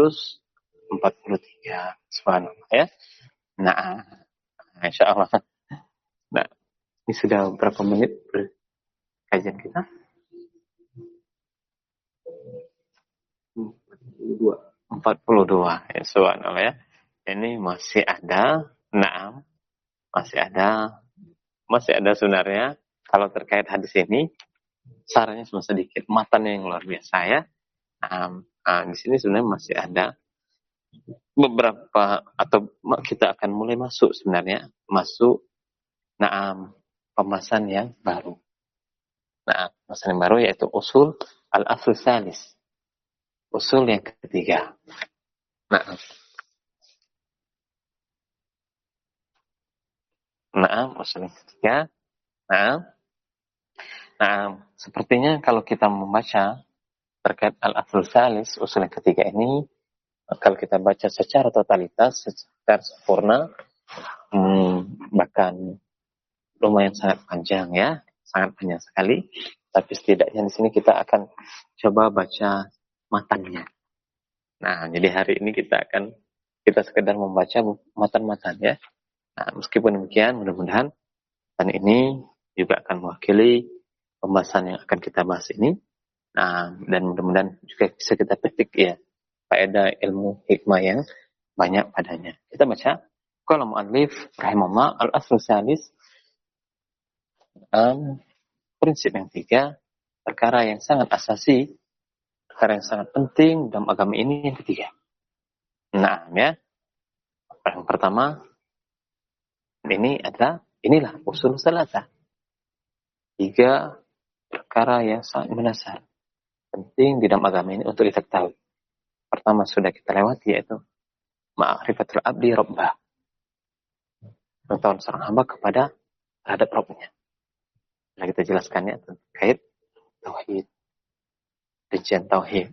subhanallah ya. Nah, insya Allah. Nah, ini sudah berapa menit kajian kita? 42 ya subhanallah ya. Ini masih ada? Naam. Masih ada. Masih ada sebenarnya. Kalau terkait hadis ini sarannya cuma sedikit. Matan yang luar biasa ya. Nah, nah, di sini sebenarnya masih ada beberapa atau kita akan mulai masuk sebenarnya. Masuk. Naam. Pemasan yang baru. Nah, pemasan yang baru yaitu usul al-asl salis usul yang ketiga. Nah, nah yang ketiga. Nah, nah sepertinya kalau kita membaca terkait al-afdul salis, usul yang ketiga ini, kalau kita baca secara totalitas, secara sempurna, hmm, bahkan lumayan sangat panjang ya, sangat panjang sekali. Tapi setidaknya di sini kita akan coba baca matanya. Nah, jadi hari ini kita akan kita sekedar membaca matan-matan ya. Nah, meskipun demikian, mudah-mudahan dan ini juga akan mewakili pembahasan yang akan kita bahas ini. Nah, dan mudah-mudahan juga bisa kita petik ya faedah ilmu hikmah yang banyak padanya. Kita baca kalau mu'allif rahimahullah al-aslu salis um, prinsip yang tiga perkara yang sangat asasi perkara yang sangat penting dalam agama ini yang ketiga. Nah, ya. Yang pertama, ini adalah, inilah usul salata. Tiga perkara yang sangat mendasar. Penting di dalam agama ini untuk kita. Pertama sudah kita lewati yaitu ma'rifatul abdi rabbah. Pengetahuan seorang hamba kepada terhadap Rabbnya. Nah, kita jelaskannya terkait tauhid rincian tauhid.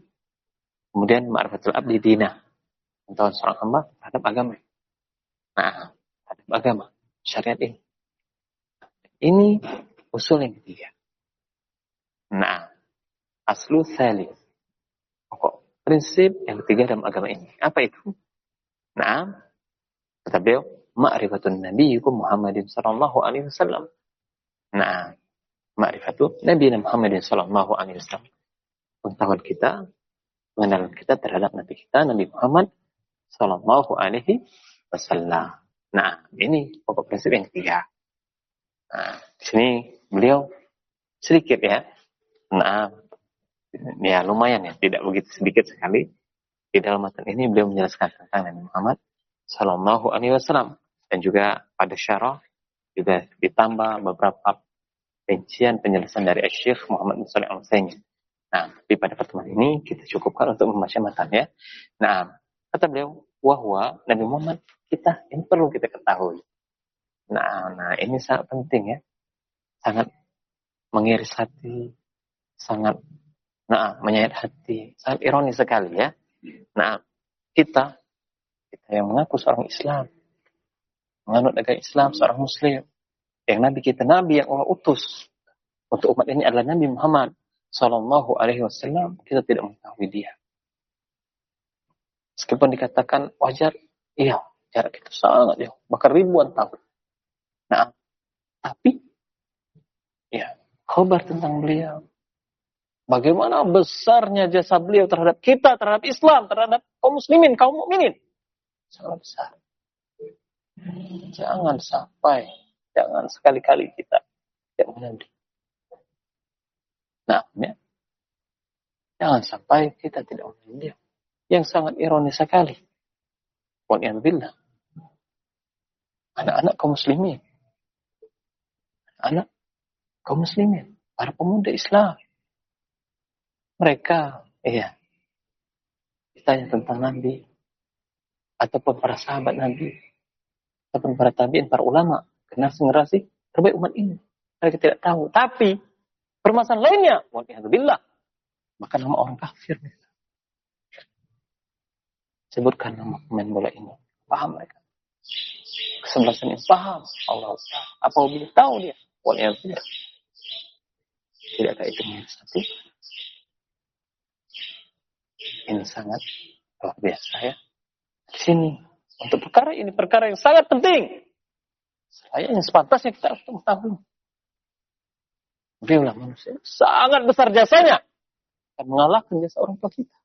Kemudian ma'rifatul abdi dina. Pengetahuan seorang hamba terhadap agama. Nah, terhadap agama. Syariat ini. Ini usul yang ketiga. Nah, aslu salih. Pokok prinsip yang ketiga dalam agama ini. Apa itu? Nah, kata beliau, ma'rifatun nabiyyikum Muhammadin sallallahu alaihi wasallam. Nah, ma'rifatu Nabi Muhammadin sallallahu alaihi wasallam pengetahuan kita, pengenalan kita terhadap Nabi kita, Nabi Muhammad Sallallahu Alaihi Wasallam. Nah, ini pokok prinsip yang ketiga. Nah, di sini beliau sedikit ya. Nah, ya lumayan ya, tidak begitu sedikit sekali. Di dalam matan ini beliau menjelaskan tentang Nabi Muhammad Sallallahu Alaihi Wasallam dan juga pada syarah juga ditambah beberapa rincian penjelasan dari Syekh Muhammad Shalih Al Nah, tapi pada pertemuan ini kita cukupkan untuk membaca matanya. Nah, kata beliau, wahwa Nabi Muhammad kita ini perlu kita ketahui. Nah, nah ini sangat penting ya. Sangat mengiris hati, sangat nah menyayat hati, sangat ironis sekali ya. Nah, kita kita yang mengaku seorang Islam, menganut agama Islam, seorang Muslim, yang Nabi kita Nabi yang Allah utus untuk umat ini adalah Nabi Muhammad Sallallahu Alaihi Wasallam. Kita tidak mengetahui dia. Meskipun dikatakan wajar, iya, jarak itu sangat jauh, bahkan ribuan tahun. Nah, tapi ya, khabar tentang beliau. Bagaimana besarnya jasa beliau terhadap kita, terhadap Islam, terhadap kaum muslimin, kaum mukminin. Sangat besar. Jangan sampai, jangan sekali-kali kita tidak mengerti. Nah, ya. Jangan sampai kita tidak dia yang sangat ironis sekali. Waliyahbillah. Anak-anak kaum muslimin. Anak kaum muslimin. Para pemuda Islam. Mereka, iya. Ditanya tentang Nabi. Ataupun para sahabat Nabi. Ataupun para tabiin, para ulama. Generasi generasi terbaik umat ini. Mereka tidak tahu. Tapi, permasalahan lainnya. Waliyahbillah. Maka nama orang kafir. Sebutkan nama pemain bola ini. Paham mereka. Kesebelasan ini paham. Allah Apa boleh tahu dia? Waliyahulillah. Tidakkah itu satu? Ini sangat luar biasa ya. Di sini. Untuk perkara ini perkara yang sangat penting. Saya yang sepantasnya kita harus tahu. Beliaulah manusia sangat besar jasanya. Akan mengalahkan jasa orang tua kita.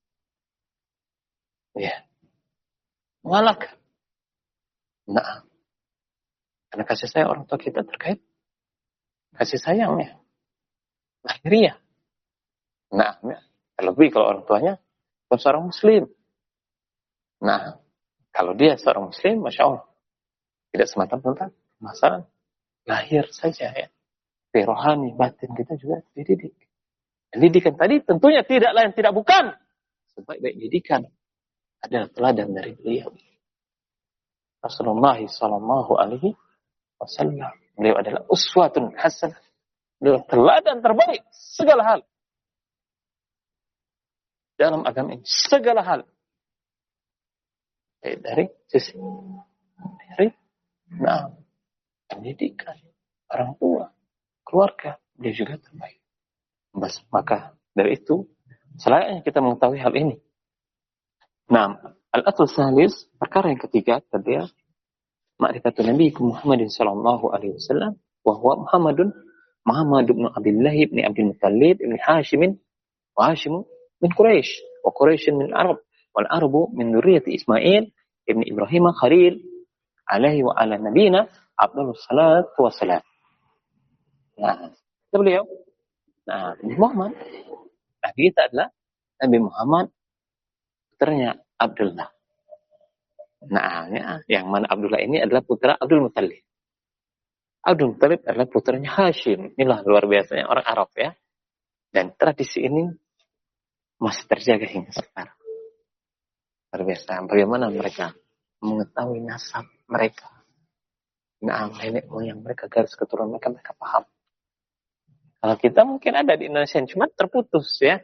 Ya mengalahkan. Nah, karena kasih sayang orang tua kita terkait kasih sayangnya. Lahiriah. Nah, ya. terlebih kalau orang tuanya bukan seorang muslim. Nah, kalau dia seorang muslim, Masya Allah. Tidak semata-mata masalah lahir saja ya. Rohani, batin kita juga dididik. Dan didikan tadi tentunya tidak lain, tidak bukan. Sebaik-baik didikan adalah teladan dari beliau. Rasulullah Sallallahu Alaihi Wasallam. Beliau adalah uswatun hasanah. Beliau teladan terbaik segala hal. Dalam agama ini segala hal. Baik dari sisi dari nah, pendidikan, orang tua, keluarga, dia juga terbaik. Maka dari itu, selayaknya kita mengetahui hal ini. Nah, al-asl salis, perkara yang ketiga tadi ya, ma'rifatun Nabi Muhammad sallallahu alaihi wasallam wa huwa Muhammadun Muhammad bin Abdullah bin Abdul Muttalib bin Hashim wa Hashim min Quraisy wa Quraisy min Arab wal Arabu min dzurriyyati Ismail ibn Ibrahim Khalil alaihi wa ala nabiyina Abdul salat wa salam. Nah, itu beliau. Nah, Muhammad. Nabi kita adalah Nabi Muhammad putranya Abdullah. Nah, ya, yang mana Abdullah ini adalah putra Abdul Muttalib. Abdul Muttalib adalah putranya Hashim. Inilah luar biasanya orang Arab ya. Dan tradisi ini masih terjaga hingga sekarang. Luar biasa. Bagaimana mereka mengetahui nasab mereka. Nah, nenek moyang mereka, garis keturunan mereka, mereka paham. Kalau kita mungkin ada di Indonesia, cuma terputus ya.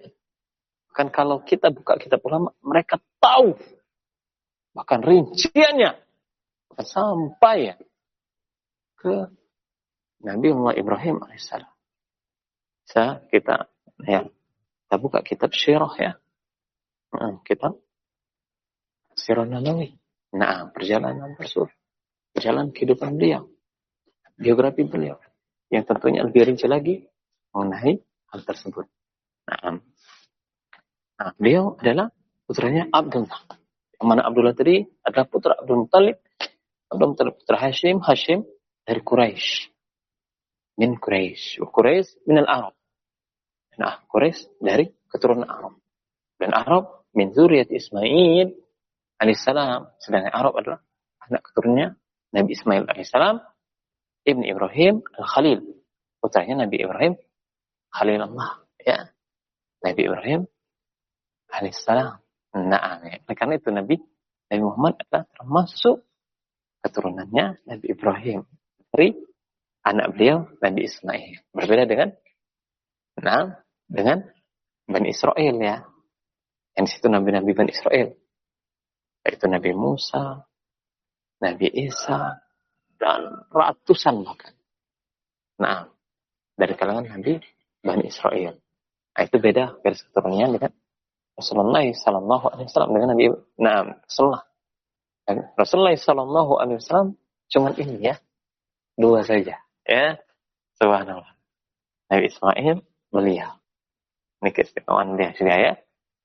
Bahkan kalau kita buka kitab ulama, mereka tahu. Bahkan rinciannya. Sampai ya. Ke Nabi Allah Ibrahim alaihissalam. Bisa kita ya, kita buka kitab syirah ya. Nah, kitab Sirah Nabawi. Nah, perjalanan Rasul. Perjalanan kehidupan beliau. Biografi beliau. Yang tentunya lebih rinci lagi mengenai hal tersebut. Nah, Nah, beliau adalah putranya Abdullah. Yang mana Abdullah tadi adalah putra Abdul Muttalib. Abdul Muttalib putra Hashim, Hashim dari Quraisy. Min Quraisy. Quraisy min al-Arab. Nah, Quraisy dari keturunan Arab. Dan Arab min zuriyat Ismail alaihissalam. Sedangkan Arab adalah anak keturunannya Nabi Ismail alaihissalam. Ibn Ibrahim al-Khalil. Putranya Nabi Ibrahim Khalil Allah. Ya. Nabi Ibrahim alaihissalam. Nah, ya. karena itu Nabi Nabi Muhammad adalah termasuk keturunannya Nabi Ibrahim dari anak beliau Nabi Ismail. Berbeda dengan nah, dengan Bani Israel ya. Yang di situ nabi-nabi Bani Israel. Yaitu Nabi Musa, Nabi Isa, dan ratusan bahkan. Nah, dari kalangan Nabi Bani Israel. Nah, itu beda garis keturunannya dengan Rasulullah Sallallahu Alaihi Wasallam dengan Nabi Nah, Rasulullah. Rasulullah Sallallahu Alaihi Wasallam cuma ini ya, dua saja. Ya, subhanallah. Nabi Ismail beliau. Ini keistimewaan dia juga ya.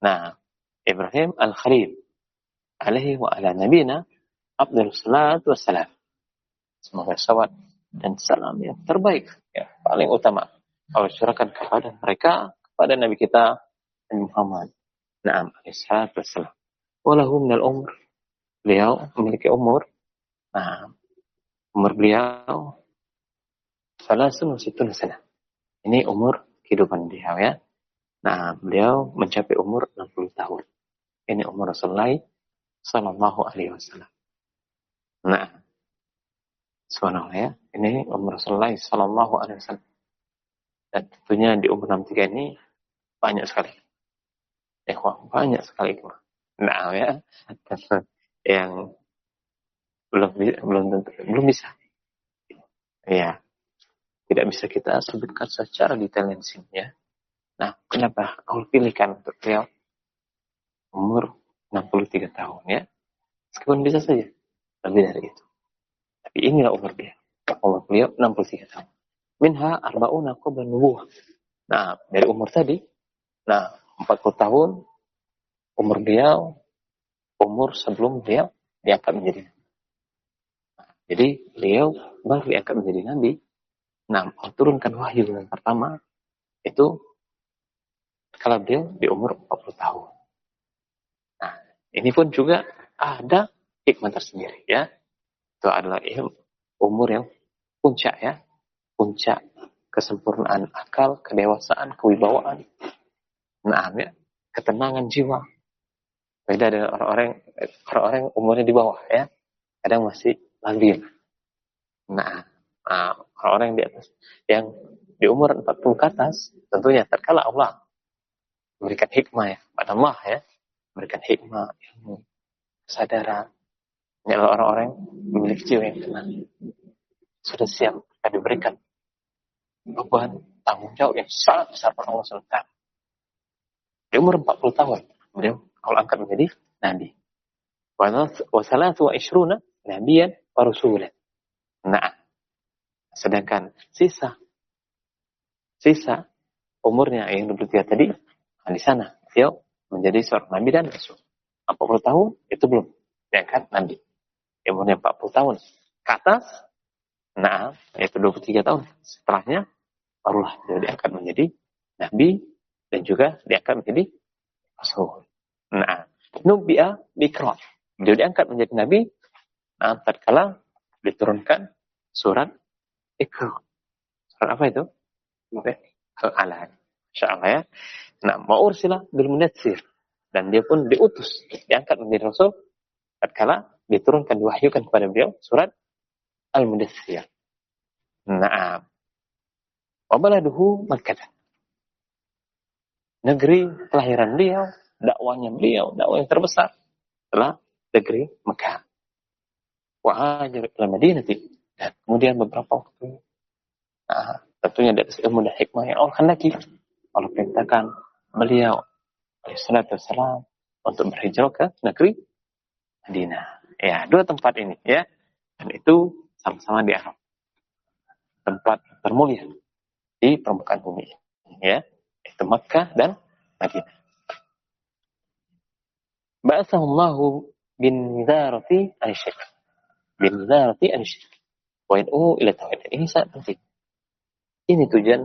Nah, Ibrahim Al-Khalil. Alaihi wa ala nabina Abdul Salatu Wassalam. Semoga salawat dan salam yang terbaik, ya, paling utama. Allah curahkan kepada mereka, kepada Nabi kita, Muhammad. Naam, alaihissalatu wassalam. Walahu minal umur. Beliau memiliki umur. Nah, umur beliau salah situn sana. Ini umur kehidupan beliau ya. Nah, beliau mencapai umur 60 tahun. Ini umur Rasulullah Sallallahu Alaihi Wasallam. Nah, subhanallah ya, ini umur Rasulullah Sallallahu Alaihi Wasallam. Dan tentunya di umur 63 ini banyak sekali. Eh, banyak sekali. Nah, ya, *laughs* yang belum belum tentu belum bisa. Ya, tidak bisa kita sebutkan secara detail sini ya. Nah, kenapa Allah pilihkan untuk beliau umur 63 tahun ya? Meskipun bisa saja lebih dari itu. Tapi inilah umur dia. Umur beliau 63 tahun. Minha arba'una qabla nubuwah. Nah, dari umur tadi, nah 40 tahun umur beliau, umur sebelum beliau diangkat menjadi nabi. Jadi beliau baru diangkat menjadi nabi. Nah, turunkan wahyu yang pertama itu kalau beliau di umur 40 tahun. Nah, ini pun juga ada hikmah tersendiri ya. Itu adalah umur yang puncak ya. Puncak kesempurnaan akal, kedewasaan, kewibawaan. Nah, ya, ketenangan jiwa. Beda dengan orang-orang orang-orang umurnya di bawah ya. Kadang masih labil. Nah, nah orang-orang yang di atas yang di umur 40 ke atas tentunya terkala Allah memberikan hikmah ya pada Allah ya memberikan hikmah ilmu kesadaran ini orang-orang memiliki jiwa yang tenang sudah siap akan diberikan beban tanggung jawab yang sangat besar pada Allah di umur 40 tahun beliau kalau angkat menjadi nabi wa salatu wa ishruna nabiyan wa nah sedangkan sisa sisa umurnya yang 23 tadi Nah, di sana beliau menjadi seorang nabi dan rasul. 40 tahun itu belum diangkat nabi. Umurnya 40 tahun ke atas, nah itu 23 tahun. Setelahnya barulah beliau diangkat menjadi nabi dan juga diangkat menjadi rasul. Nah, nubi'a bikra. Beliau diangkat menjadi nabi nah tatkala diturunkan surat Iqra. Surat apa itu? Al-Alaq. Insyaallah ya. Nah, ma'ursila bil munatsir. Dan dia pun diutus, diangkat menjadi rasul tatkala diturunkan diwahyukan kepada beliau surat Al-Mudaththir. Nah, wa baladuhu Makkah. Negeri kelahiran beliau, dakwanya beliau, dakwah yang terbesar adalah negeri Mekah. Wa hajar ila Madinati. Dan kemudian beberapa waktu nah, tentunya dari ilmu dan hikmah yang Allah lagi Allah perintahkan beliau alaihissalatu wassalam untuk berhijrah ke negeri Madinah. Ya, dua tempat ini ya. Dan itu sama-sama di Arab. Tempat termulia di permukaan bumi. Ya, itu Makkah dan Madinah. Ba'athahullahu bin nizarati an-syirk. Bin nizarati an-syirk. Wa yad'u ila tauhid. Ini sangat penting. Ini tujuan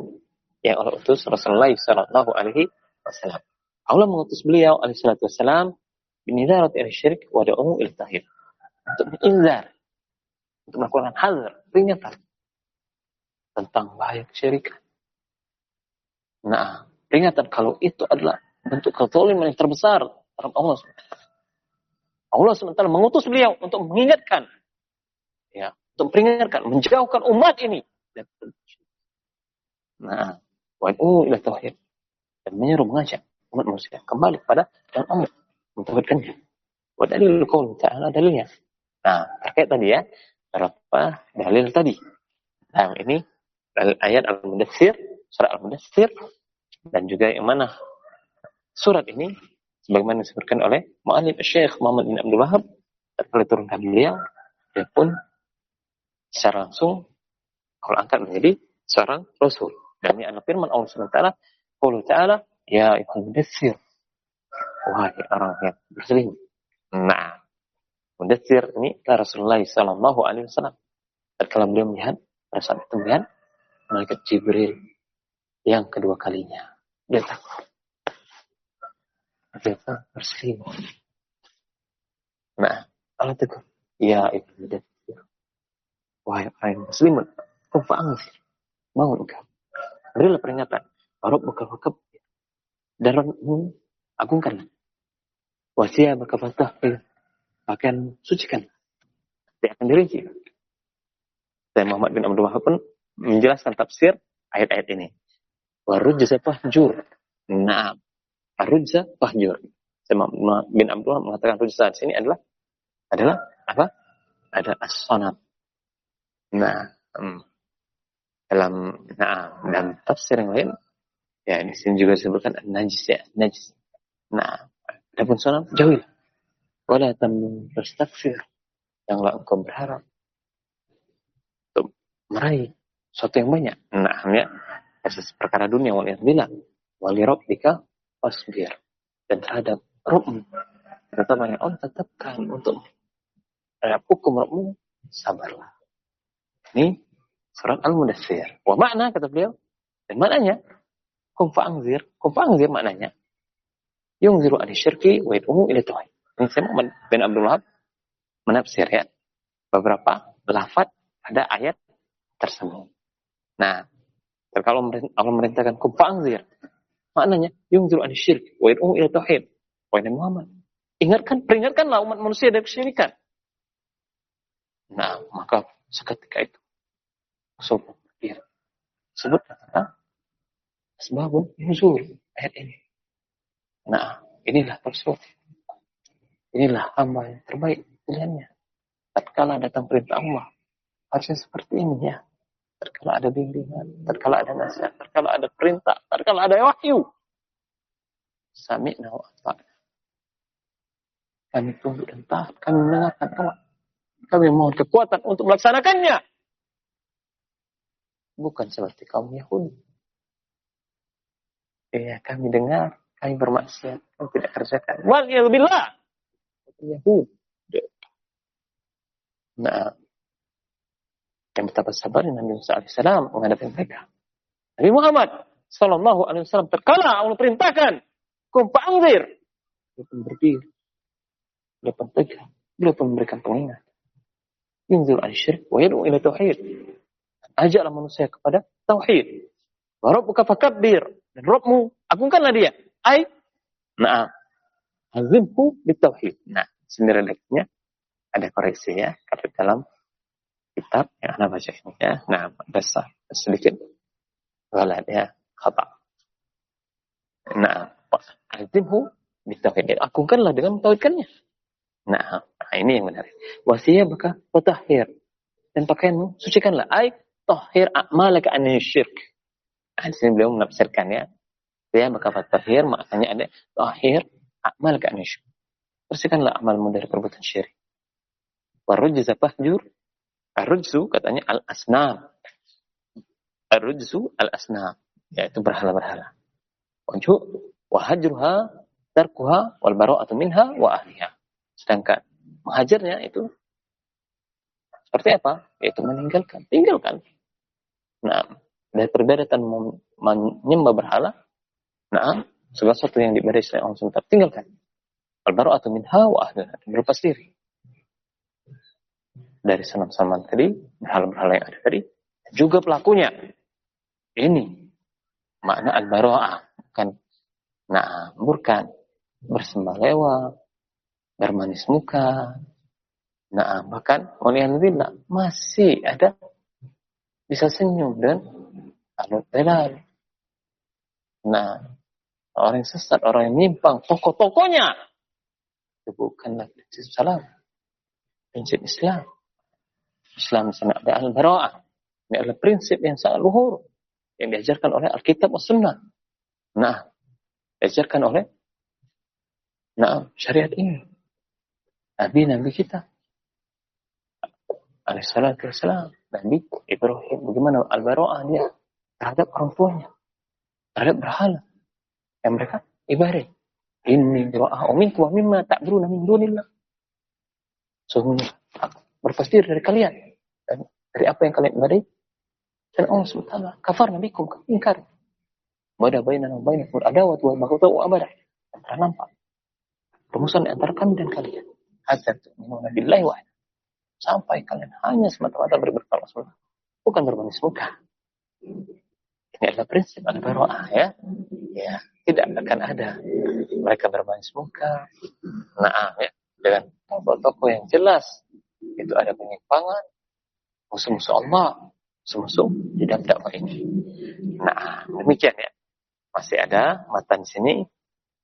yang Allah utus Rasulullah Sallallahu Alaihi Wasallam. Allah mengutus beliau alaihi salatu wassalam binidarat ila syirik wa da'u ila tahir. Untuk menginzar, untuk melakukan hazar, peringatan tentang bahaya kesyirikan. Nah, peringatan kalau itu adalah bentuk kezaliman yang terbesar terhadap Allah Allah SWT mengutus beliau untuk mengingatkan, ya, untuk memperingatkan, menjauhkan umat ini. Nah, wa'inu ila tauhid. Dan menyeru mengajak umat manusia kembali kepada dan Allah mentauhidkannya. Wa dalil qaul ta'ala dalilnya. Nah, terkait tadi ya, berapa dalil tadi. Nah, ini dalil ayat Al-Mudathir, surat Al-Mudathir, dan juga yang mana surat ini sebagaimana disebutkan oleh Mu'alif Syekh Muhammad bin Abdul Wahab tatkala turunkan beliau dia pun secara langsung kalau angkat menjadi seorang rasul. Dan ini adalah firman Allah SWT Allah Ta'ala ya ibn mudassir. Wahai orang yang berselimut nah mudassir ini Rasulullah Sallallahu Alaihi Wasallam. Tatkala beliau melihat saat itu melihat malaikat Jibril yang kedua kalinya dia takut Ternyata berselimut. Nah, Allah tegur. Ya Ibnu Mudathir. Wahai orang yang berselimut. Kau fa'angzir. Bangun engkau. Berilah peringatan. Warab buka wakab. Dan Rabbimu agungkanlah. Wasiya berkafatah. Pakaian sucikan. Dia akan dirinci. Dan Muhammad bin Abdul Wahab pun menjelaskan tafsir ayat-ayat ini. Warujza jur. Nah, Arujza fahjur. Bin Abdullah mengatakan rujza di sini adalah adalah apa? Ada as-sanat. Nah, um, dalam nah dalam tafsir yang lain ya di sini juga disebutkan najis ya najis. Nah, adapun sanat jauhilah. Wala tamun tastakfir. Janganlah engkau berharap untuk meraih sesuatu yang banyak. Nah, ya, perkara dunia wali bilang wali rabbika wasbir dan terhadap Rabbmu terutama yang Allah tetapkan untuk terhadap hukum Rabbmu sabarlah. Ini surat Al-Mudassir. Wa makna kata beliau dan maknanya kum fa'angzir kum fa'angzir maknanya yungziru an syirki wa yad'umu ila tauhid ini saya bin Abdul Wahab menafsir ya. Beberapa lafaz pada ayat tersebut. Nah kalau Allah merintahkan fa'angzir Maknanya, yungziru an syirk wa yad'u ila tauhid. Wahai Muhammad, ingatkan, peringatkanlah umat manusia dari kesyirikan. Nah, maka seketika itu Rasul berpikir. Sebut kata sebabun nuzul ayat ini. Nah, inilah Rasul. Inilah hamba yang terbaik pilihannya. Tatkala datang perintah Allah, harusnya seperti ini ya terkala ada bimbingan, terkala ada nasihat, terkala ada perintah, terkala ada wahyu. Sami'na wa Kami tunduk dan taat, kami mendengarkan Allah. Kami mohon kekuatan untuk melaksanakannya. Bukan seperti kaum Yahudi. Iya, kami dengar, kami bermaksiat, kami tidak kerjakan. Wal billah. Yahudi. Nah, dan betapa sabarnya Nabi Musa AS menghadapi mereka. Nabi Muhammad Sallallahu Alaihi Wasallam terkala Allah perintahkan kum anzir. Dia pun berdiri. Dia pun tegar. Dia pun memberikan pengingat. Yunzul an syirik wa yad'u ila tauhid. Ajaklah manusia kepada tauhid. Wa rabbuka fakabbir. Dan Rabbmu agungkanlah dia. Ai Nah, azimhu bitauhid. Nah, sendiri ada koreksi ya, kata dalam kitab yang anda baca ini ya. Nah, ada sedikit galat ya, khata. Nah, azimhu bitauhid. Agungkanlah dengan mentauhidkannya. Nah, nah, ini yang benar. Wasiyah baka watahhir. Dan pakaianmu sucikanlah. Ay tahhir a'malaka an syirk. Nah, di sini beliau menafsirkan ya. Dia baka watahhir maknanya ada tahhir a'malaka an syirk. Bersihkanlah amalmu dari perbuatan syirik. Warujza fahjur Ar-rujzu katanya al-asnam. Ar-rujzu al-asnam. Yaitu berhala-berhala. Wajhu wa hajruha tarkuha wal bara'atu minha wa ahliha. Sedangkan menghajarnya itu seperti apa? Yaitu meninggalkan. Tinggalkan. Nah, dari perbedaan menyembah berhala, nah, segala sesuatu yang diberi oleh Allah SWT, tinggalkan. Al-bara'atu minha wa ahliha. Berlepas diri dari senam-senam tadi, berhala-berhala yang ada tadi, juga pelakunya. Ini makna al-bara'ah, bukan nah, bukan bersembah lewat, bermanis muka. Nah, bahkan waliyahulillah masih ada bisa senyum dan anut belal. Nah, orang yang sesat, orang yang nyimpang, tokoh-tokohnya itu bukanlah prinsip salam. Prinsip Islam. Islam sana ada al-bara'ah. Ini adalah prinsip yang sangat luhur yang diajarkan oleh Alkitab dan Sunnah. Nah, diajarkan oleh nah syariat ini. Nabi-nabi kita. Alaihissalatu wassalam. Nabi Ibrahim. Bagaimana al-bara'ah dia terhadap orang tuanya. Terhadap berhala. Yang mereka ibadah. Ini bera'ah minkum wa mimma ta'buduna min dunillah. Sungguhnya berpasti dari kalian. Dan dari apa yang kalian ibadai. Dan Allah SWT kafar nabikum ingkar. Bada bainana wa bainakum adawat wa baghdha wa abada. Telah nampak. Permusuhan antara kami dan kalian. Hatta tu'minuna billahi wa Sampai kalian hanya semata-mata beri berkala Bukan bermanis muka. Ini adalah prinsip al-baro'ah ya. Ya, tidak akan ada mereka bermanis muka. Nah, ya, dengan tokoh-tokoh yang jelas itu ada penyimpangan, musuh-musuh Allah, musuh-musuh di dalam dakwah ini. Nah, demikian ya. Masih ada mata di sini.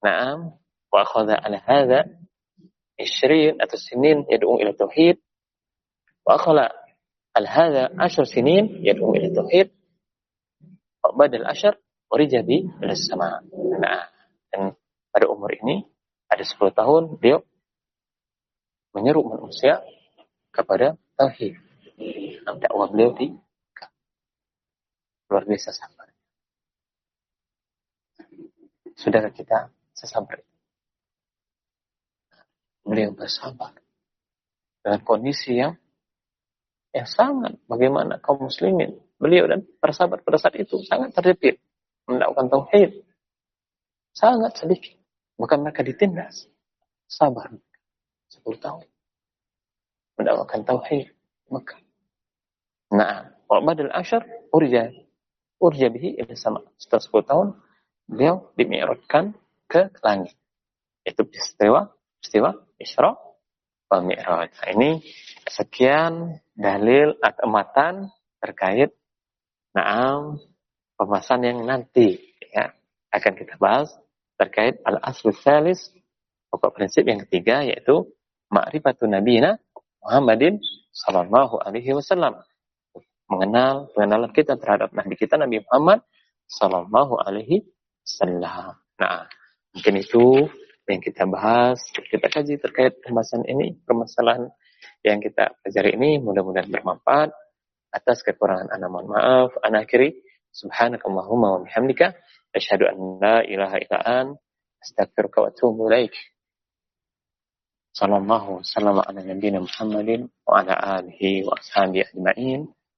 Nah, wa akhadha ala hadha ishrin atau sinin yad'u ila tauhid. Wa al hadha asyur sinin yad'u ila tauhid. Wa badal ashr urija ila sama. Nah, dan pada umur ini ada 10 tahun dia menyeru manusia kepada tauhid dakwah beliau di luar biasa sabar. Sudahkah kita sesabar beliau bersabar dengan kondisi yang yang sangat bagaimana kaum muslimin. Beliau dan sahabat pada saat itu sangat terjepit mendakwakan tauhid. Sangat sedikit bukan mereka ditindas. Sabar 10 tahun. Mendakwakan tauhid maka nah wa badal asyar urja. Urja bihi ila sama. Setelah 10 tahun beliau dimi'rajkan ke langit. Itu peristiwa peristiwa Isra wa Mi'raj. Nah, ini sekian dalil atau matan terkait naam pembahasan yang nanti ya akan kita bahas terkait al asl salis pokok prinsip yang ketiga yaitu ma'rifatun nabiyina Muhammadin sallallahu alaihi wasallam mengenal pengenalan kita terhadap nabi kita Nabi Muhammad sallallahu alaihi wasallam. Nah, mungkin itu yang kita bahas, kita kaji terkait pembahasan ini, permasalahan yang kita pelajari ini mudah-mudahan bermanfaat. Atas kekurangan anak mohon maaf. Anak akhiri, subhanakallahumma wa bihamdika, asyhadu an la ilaha illa an, astaghfiruka wa atubu ilaik. Sallallahu wasallam ala nabiyina Muhammadin wa ala alihi wa ashabihi ajma'in.